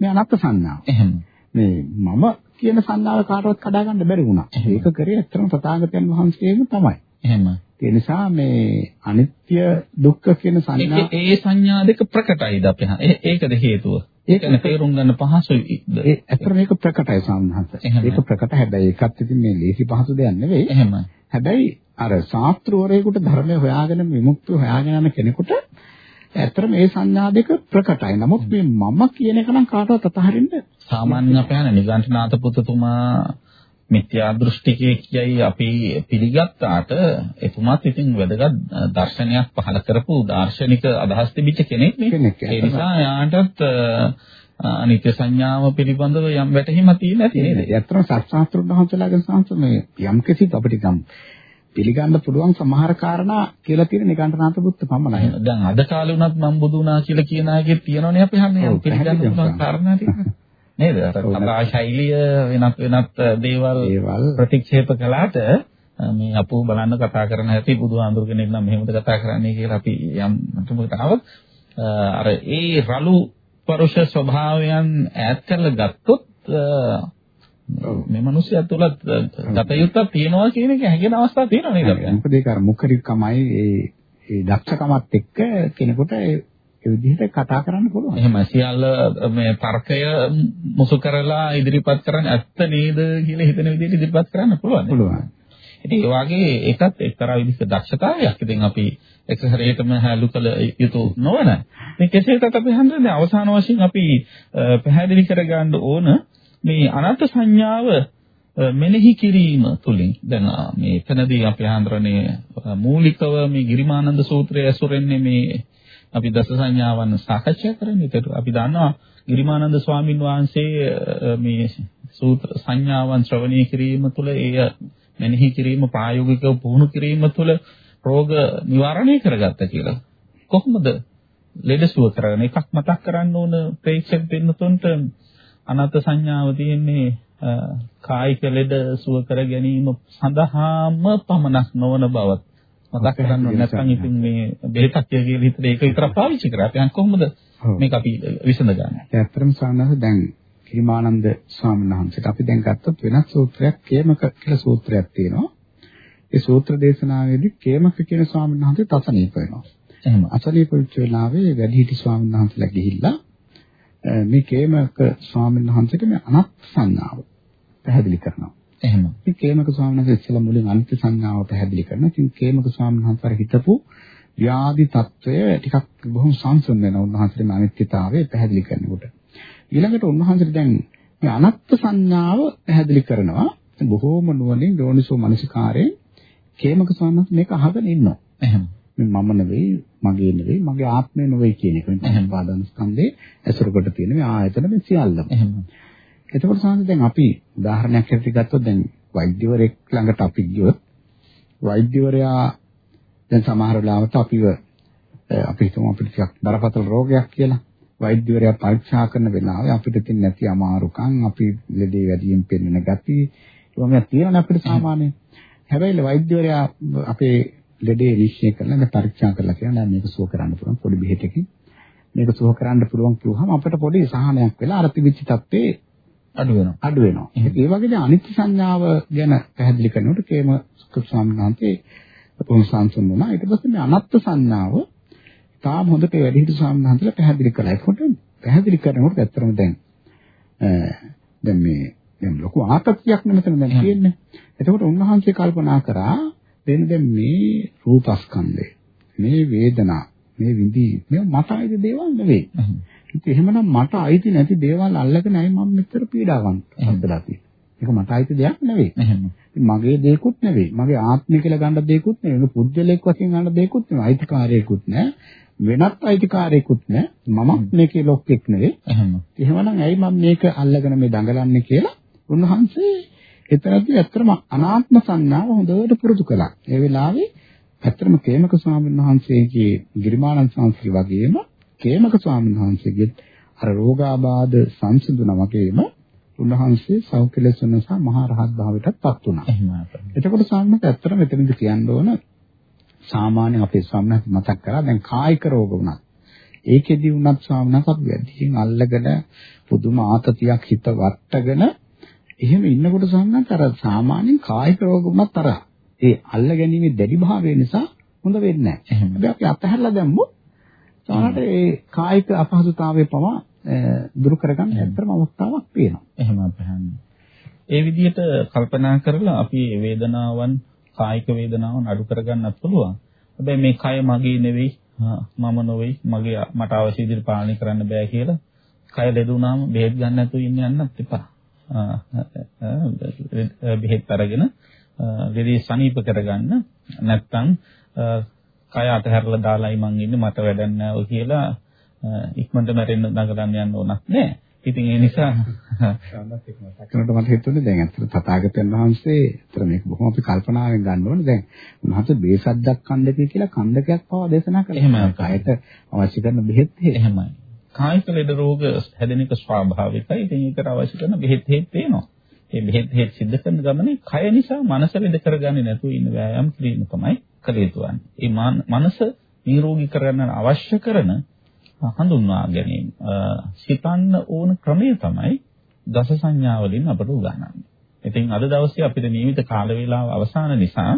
මේ අනත්ත් සංඥාව. එහෙම. මේ මම කියන සංඥාව කාටවත් කඩා ගන්න බැරි වුණා. ඒක කරේ ඇත්තටම තථාගතයන් වහන්සේම තමයි. එහෙම. ඒ නිසා මේ අනිත්‍ය දුක්ඛ කියන සංඥා ඒ සංඥා දෙක ප්‍රකටයිද අපි ඒකද හේතුව. ඒක නේ තේරුම් ගන්න පහසුයි. ඒ ඇත්තට මේක ප්‍රකටයි සාමනහස. එහෙම. ඒක ප්‍රකට හැබැයි ඒකත් ඉතින් මේ ලේසි පහසු දෙයක් නෙවෙයි. එහෙම. හැබැයි අර ශාස්ත්‍රවරයෙකුට ධර්මය හොයාගෙන විමුක්තිය හොයාගෙන යන කෙනෙකුට ඇත්තටම මේ සංඥා දෙක ප්‍රකටයි. නමුත් මේ මම කියන එක නම් කාටවත් අතහරින්න සාමාන්‍ය අපේ අහන නිගණ්ඨනාත පුතතුමා මිත්‍යා දෘෂ්ටිකයෙක් යයි අපි පිළිගත්තාට එතුමාත් ඉතින් වැදගත් දර්ශනයක් පහළ කරපු දාර්ශනික අදහස් තිබිච්ච කෙනෙක් නේ. ඒ නිසා යාටත් අනිත්‍ය සංඥාව පිළිබඳව යම් වැටහීමක් තියෙන ඇති නේද? ඇත්තටම සත්‍යාස්ත්‍රුන් වහන්සේලාගේ සංස මේ යම් කිසි අපිට ගම් පිළිගන්න පුළුවන් සමහර කාරණා කියලා තියෙන නිකාන්තනාත බුද්ධ පමණයි. දැන් අද කාලේ වුණත් මම බුදු වුණා කියලා කියන අයගේ තියෙනවනේ අපි ඔව්, පිළිගන්න පුළුවන්. කාරණා ටික. නේද? අර කතා ශෛලිය වෙනත් වෙනත් දේවල් ප්‍රතික්ෂේප කළාට මේ අපෝ බලන්න කතා කරන හැටි බුදුහාඳුර කෙනෙක් නම් මෙහෙමද කතා කරන්නේ කියලා අපි යම් මට්ටමකට අ, අර ඒ රළු පරුෂ ස්වභාවයන් ඈත් කරලා ගත්තොත්. මේ මිනිස්සයා තුලත් ගතයුත්තක් තියෙනවා කියන එක හැඟෙන අවස්ථා තියෙනවා නේද අපිට? මොකද ඒක අර මුඛරිකමයි ඒ ඒ දක්ෂකමත් එක්ක කෙනෙකුට ඒ විදිහට කතා කරන්න පුළුවන්. එහෙම සියල්ල මේ තර්කය මුසු කරලා ඉදිරිපත් කරන්නේ ඇත්ත නේද කියලා හිතන විදිහට ඉදිරිපත් කරන්න පුළුවන්. පුළුවන්. ඉතින් ඒ වගේ ඒකත් එක්තරා විදිහක දක්ෂතාවයක්. ඉතින් අපි එක සැරේටම හැලු කළ යුතු නොවන. මේ කෙසේතත් අපි හන්දනේ අවසාන වශයෙන් අපි පැහැදිලි කරගන්න ඕන මේ අනත් සංඥාව අ, මෙනෙහි කිරීම තුලින් දැන් අ, මේ එතනදී අපි හඳුරන්නේ අ, මූලිකව මේ ගිරිමානන්ද සූත්‍රය ඇසුරෙන්නේ මේ අපි දස සංඥාවන් සාකච්ඡා කරන්නේ. ඒකට අපි දන්නවා ගිරිමානන්ද ස්වාමින් වහන්සේ අ, මේ සූත්‍ර සංඥාවන් ශ්‍රවණය කිරීම තුළ ඒ මෙනෙහි කිරීම ප්‍රායෝගිකව පුහුණු කිරීම තුළ රෝග නිවාරණය කරගත්තා කියලා. කොහොමද ලෙඩසුව කරගෙන එකක් මතක් කරන්න ඕන ප්‍රේක්ෂක දෙන්නතුන්ට අනත් සංඥාව තියෙන්නේ කායික ලෙඩ සුව කර ගැනීම සඳහාම පමණක් නොවන බවත් මතක් කරන්න ඕනේ නැත්නම් ඉතින් මේ බෙහෙතක් කියලා හිතට ඒක විතරක් පාවිච්චි කරා. අපි කොහොමද. මේක අපි විසඳගන්නේ? ඇත්තටම සාමාන්‍යව දැන් කිරිමානන්ද ස්වාමීන් වහන්සේට අපි දැන් ගත්තොත් වෙනස් සූත්‍රයක් කේමක කියලා සූත්‍රයක් තියෙනවා. ඒ සූත්‍ර දේශනාවේදී කේමක කියන ස්වාමීන් වහන්සේ තසනීප වෙනවා. එහෙම. අසනීප වෙච්ච වෙලාවේ වැඩිහිටි ස්වාමීන් වහන්සේලා ගිහිල්ලා මේ කේමක ස්වාමීන් වහන්සේට මේ අනත් සංඥාව පැහැදිලි කරනවා. එහෙම. ඉතින් කේමක ස්වාමීන් වහන්සේ ඉස්සෙල්ලා මුලින් අනිත්‍ය සංඥාව පැහැදිලි කරනවා. ඉතින් කේමක ස්වාමීන් වහන්සේ හිතපු ව්‍යාධි తত্ত্বය ටිකක් බොහොම සංසම් වෙනවා උන්වහන්සේගේ අනිත්‍යතාවය පැහැදිලි කරනකොට. ඊළඟට උන්වහන්සේට දැන් මේ අනත්ත් සංඥාව පැහැදිලි කරනවා. බොහෝම නුවණින් යෝනිසෝ මනසිකාරයෙන් කේමක ස්වාමීන් වහන්සේ මේක අහගෙන ඉන්නවා. එහෙම. මේ මම නෙවෙයි, මගේ නෙවෙයි, මගේ ආත්මය නෙවෙයි කියන එක. මේ එහෙම. පාදාන ස්කන්ධේ ඇසුර කොට තියෙන මේ ආයතන මේ සියල්ලම. එතකොට සාමාන්‍ය දැන් අපි උදාහරණයක් හැටියට ගත්තොත් දැන් වෛද්‍යවරයෙක් ළඟට අපි ගියොත් වෛද්‍යවරයා දැන් සමහර වෙලාවට අපිව අපි හිතමු අපිට ටිකක් බරපතල රෝගයක් කියලා. වෛද්‍යවරයා පරීක්ෂා කරන වෙලාවේ අපිට තියෙන නැති අමාරුකම් අපි ලෙඩේ වැඩියෙන් පෙන්වන gati ඒවා තියෙනවා අපිට සාමාන්‍යයෙන්. හැබැයි වෛද්‍යවරයා අපේ ලෙඩේ නිශ්චය කරලා දැන් පරීක්ෂා කරලා කියනවා මේක සුව කරන්න පුළුවන් පොඩි බෙහෙතකින්. මේක සුව කරන්න පුළුවන් කිව්වහම අපිට පොඩි සහනයක් වෙලා අර තිබිච්ච තත්ත්වේ අඩු වෙනවා. අඩු වෙනවා. ඒ වගේ දැන් අනිත්‍ය සංඥාව ගැන පැහැදිලි කරනකොට කේම ස්වාමීන් උන්සන්සුන් වුණා. ඊට පස්සේ මේ අනත්ත් සංඥාව තාම හොඳට වැඩිහිටි වහන්සේලා පැහැදිලි කළා. ඒකට පැහැදිලි කරනකොට ඇත්තටම දැන් දැන් මේ දැන් ලොකු ආතතියක් නෙමෙතන දැන් තියෙන්නේ. එතකොට උන්වහන්සේ කල්පනා කරා දැන් දැන් මේ රූපස්කන්ධය මේ වේදනා මේ විඳි මේ මට අයිති දේවල් නෙවෙයි. ඉතින් එහෙමනම් මට අයිති නැති දේවල් අල්ලගෙන අයි මම මෙච්චර පීඩාවන්ත හදලා තියෙන්නේ. ඒක මට අයිති දෙයක් නෙවෙයි. මගේ දෙයක්ුත් නෙවෙයි. මගේ ආත්මය කියලා ගන්න දෙයක්ුත් නෙවෙයි. පුද්ගලයෙක් වශයෙන් ගන්න දෙයක්ුත් නෙවෙයි. අයිතිකාරයෙකුත් නෑ. වෙනත් අයිතිකාරයෙකුත් නෑ. මම මේකේ ලොක්ෙක් නෙවෙයි. එහෙමනම් ඇයි මම මේක අල්ලගෙන මේ දඟලන්නේ කියලා උන්වහන්සේ එතරම්දී ඇත්තම අනාත්ම සංඥාව හොඳට පුරුදු කළා. ඒ වෙලාවේ ඇත්තම කේමක ස්වාමීන් වහන්සේගේ ගිරිමානන්ද සංස්කෘතිය වගේම කේමක ස්වාමීන් වහන්සේගේ අර රෝගාබාධ සංසිඳුණා වගේම උන්වහන්සේ සෞඛ්‍යලසන සහ මහා රහත් භාවයටත් පත් වුණා. එතකොට ස්වාමීන් ඇත්තටම මෙතනදි කියන්න ඕන සාමාන්‍ය අපේ ස්වාමීන් මතක් කරා දැන් කායික රෝග වුණත් ඒකෙදි වුණත් ස්වාමීන් වහන්සේ වැඩියෙන් අල්ලගෙන පුදුම ආතතියක් හිත වට්ටගෙන එහෙම ඉන්නකොට සම්මත අර සාමාන්‍යයෙන් කායික රෝග වුණත් අර ඒ අල්ල ගැනීමේ දැඩි භාවය නිසා හොඳ වෙන්නේ නැහැ. හැබැයි අපි අතහැරලා දැම්මොත් සමහරට ඒ කායික අපහසුතාවය පවා දුරු කරගන්න ඇත්තම අවස්ථාවක් තියෙනවා. එහෙම අපහන්නේ. ඒ විදිහට කල්පනා කරලා අපි වේදනාවන් කායික වේදනාවන් අඩු කරගන්නත් පුළුවන්. හැබැයි මේ කය මගේ නෙවෙයි මම නොවේ මගේ මට අවශ්‍ය විදිහට පාලනය කරන්න බෑ කියලා කය ලෙඩුණාම බෙහෙත් ගන්න නැතුව ඉන්න යන්නත් එපා. බෙහෙත් අරගෙන ලෙඩේ සනීප කරගන්න නැත්නම් කය අතහැරලා දාලායි මං ඉන්නේ මට වැඩක් නැහැ කියලා ඉක්මනට මැරෙන්න දඟලන්න යන්න ඕනක් නැහැ. ඉතින් ඒ නිසා සම්මත මට හිතුනේ දැන් අතට තථාගතයන් වහන්සේ අතට මේක බොහොම අපි කල්පනාවෙන් ගන්න ඕනේ දැන් උන්වහන්සේ බේසද්දක් කන්දකේ කියලා කන්දකයක් පවා දේශනා කළා. එහෙමයි. කායට අවශ්‍ය කරන බෙහෙත් එහෙමයි. කායික ලෙඩ රෝග හැදෙන එක ස්වාභාවිකයි. ඉතින් ඒකට අවශ්‍ය කරන බෙහෙත් හේත් තියෙනවා. ඒ බෙහෙත් හේත් සිද්ධ කරන ගමනේ කය නිසා මනස ලෙඩ කරගන්නේ නැතුව ඉන්න වෑයම් කිරීම තමයි කළ යුතු වන්නේ. ඒ මනස නිරෝගී කරගන්න අවශ්‍ය කරන හඳුන්වා ගැනීම සිතන්න ඕන ක්‍රමය තමයි දස සංඥා වලින් අපට උගන්වන්නේ. ඉතින් අද දවසේ අපිට නියමිත කාල වේලාව අවසන් නිසා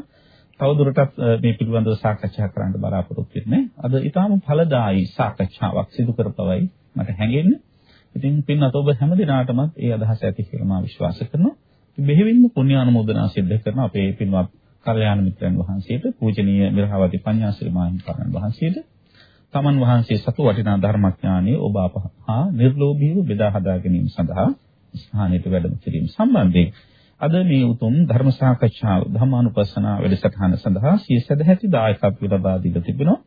තවදුරටත් මේ පිළිබඳව සාකච්ඡා කරන්න බලාපොරොත්තු වෙන්නේ. අද ඊටාම ඵලදායී සාකච්ඡාවක් සිදු කරපවයි මට හැඟෙන්නේ. ඉතින් පින්වත් ඔබ හැම දිනාටම ඒ අදහස ඇති කියලා මා විශ්වාස කරනවා. බෙහෙවින්ම පුණ්‍ය අනුමෝදනා සිද්ධ කරන අපේ පින්වත් කල්යාණ මිත්‍රයන් වහන්සේට පූජනීය මිරහවති පඤ්ඤාසිරි මාහිමිපාණන් වහන්සේට තමන් වහන්සේ සතු වටිනා ධර්මඥානිය ඔබ අප හා නිර්ලෝභීව බෙදා හදා ගැනීම සඳහා ස්ථානයට වැඩම කිරීම සම්බන්ධයෙන් අද මේ උතුම් ධර්ම සාකච්ඡාව ධර්මානුපස්සනා වැඩසටහන සඳහා සිය සදැහැති දායකත්ව ලබා දී තිබෙනවා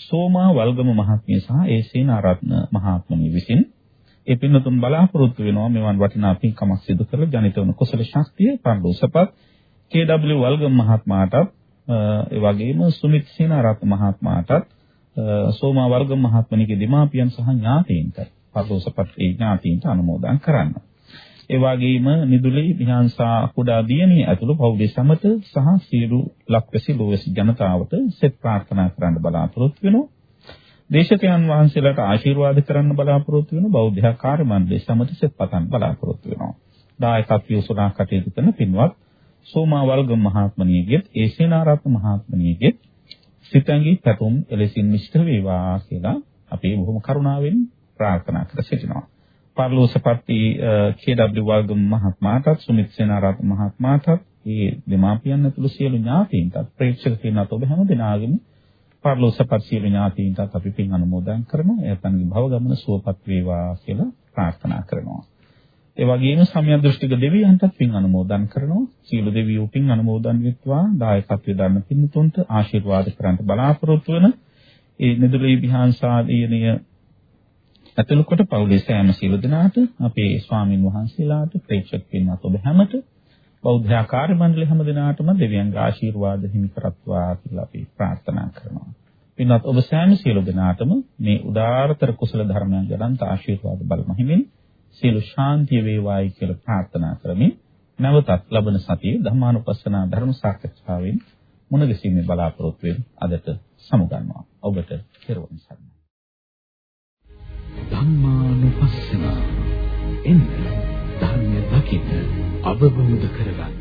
සෝමා වල්ගම මහත්මිය සහ ඒ සේනාරත්න මහත්මණිය විසින් ඒ පින්නතුන් බලාපොරොත්තු වෙනවා මෙවන් වටිනා පින්කමක් සිදු කර ජනිත වන කුසල ශක්තිය පරිලෝසපත් KW වල්ගම මහත්මයාටත් ඒ වගේම සුමිත් සේනාරත්න මහත්මයාටත් සෝමා වර්ගම මහත්මණිගේ දීමාපියන් සහ ඥාතීන්ට පරිලෝසපත් ඒ ඥාතීන්ට අනුමෝදන් කරන්න. ඒ වගේම නිදුලි විහාංසා කුඩා දියණිය ඇතුළු පවුලේ සමත සහ සියලු ලක්වැසි ලෝවැසි ජනතාවට සෙත් ප්‍රාර්ථනා කරන්න බලාපොරොත්තු වෙනවා. දේශකයන් වහන්සේලාට ආශිර්වාද කරන්න බලාපොරොත්තු වෙන බෞද්ධ කාර්ය මණ්ඩලයේ සමත සෙත් පතන් බලාපොරොත්තු වෙනවා. දායකත්වයේ සුණා කටයුතු කරන පින්වත් සෝමා වල්ගම් මහත්මණියගෙත් ඒසේනාරත්න මහත්මණියගෙත් සිතංගි පැතුම් එලෙසින් නිෂ්ඨ වේවා කියලා අපි බොහොම කරුණාවෙන් ප්‍රාර්ථනා කර සිටිනවා. පර්ලෝසපති KW වර්ගම් මහත්මයාටත් සුමිත් සේනාරත්න මහත්මයාටත් මේ දෙමාපියන් ඇතුළු සියලු ඥාතීන්ටත් ප්‍රේක්ෂක පින්වත් ඔබ හැම දෙනාගේම පර්ලෝසපත් සියලු ඥාතීන්ටත් අපි පින් අනුමෝදන් කරනවා. එයත්න්ගේ භව ගමන සුවපත් වේවා කියලා ප්‍රාර්ථනා කරනවා. ඒ වගේම සම්‍යක් දෘෂ්ටික දෙවියන්ටත් පින් අනුමෝදන් කරනවා. සියලු දෙවියෝ පින් අනුමෝදන් වෙත්වා දායකත්වයේ දරන පින්තුන්ට ආශිර්වාද කරන්න බලාපොරොත්තු වෙන ඒ නිදුලේ විහාංසාදීනිය ඇතුළු කොට පවුලේ සෑම සියලු දෙනාට අපේ ස්වාමින් වහන්සේලාට ප්‍රේක්ෂක පින්වත් ඔබ හැමත බෞද්ධ ආකාර මණ්ඩල හැම දිනාටම දෙවියන්ගේ ආශිර්වාද හිමි කරත්වා කියලා අපි ප්‍රාර්ථනා කරනවා. පින්වත් ඔබ සෑම සියලු දෙනාටම මේ උදාාරතර කුසල ධර්මයන් ගණන්ත ආශිර්වාද බල මහිමින් සියලු ශාන්තිය වේවායි කියලා ප්‍රාර්ථනා කරමින් නැවතත් ලබන සතියේ ධර්මානුපස්සනා ධර්ම සාකච්ඡාවෙන් මුණ ගැසීමේ බලාපොරොත්තු වෙන අදට සමුගන්නවා. ඔබට පෙරවන් සරණයි. ධම්මානුපස්සන එන්න ධර්මය දකින්න අවබෝධ කරගන්න.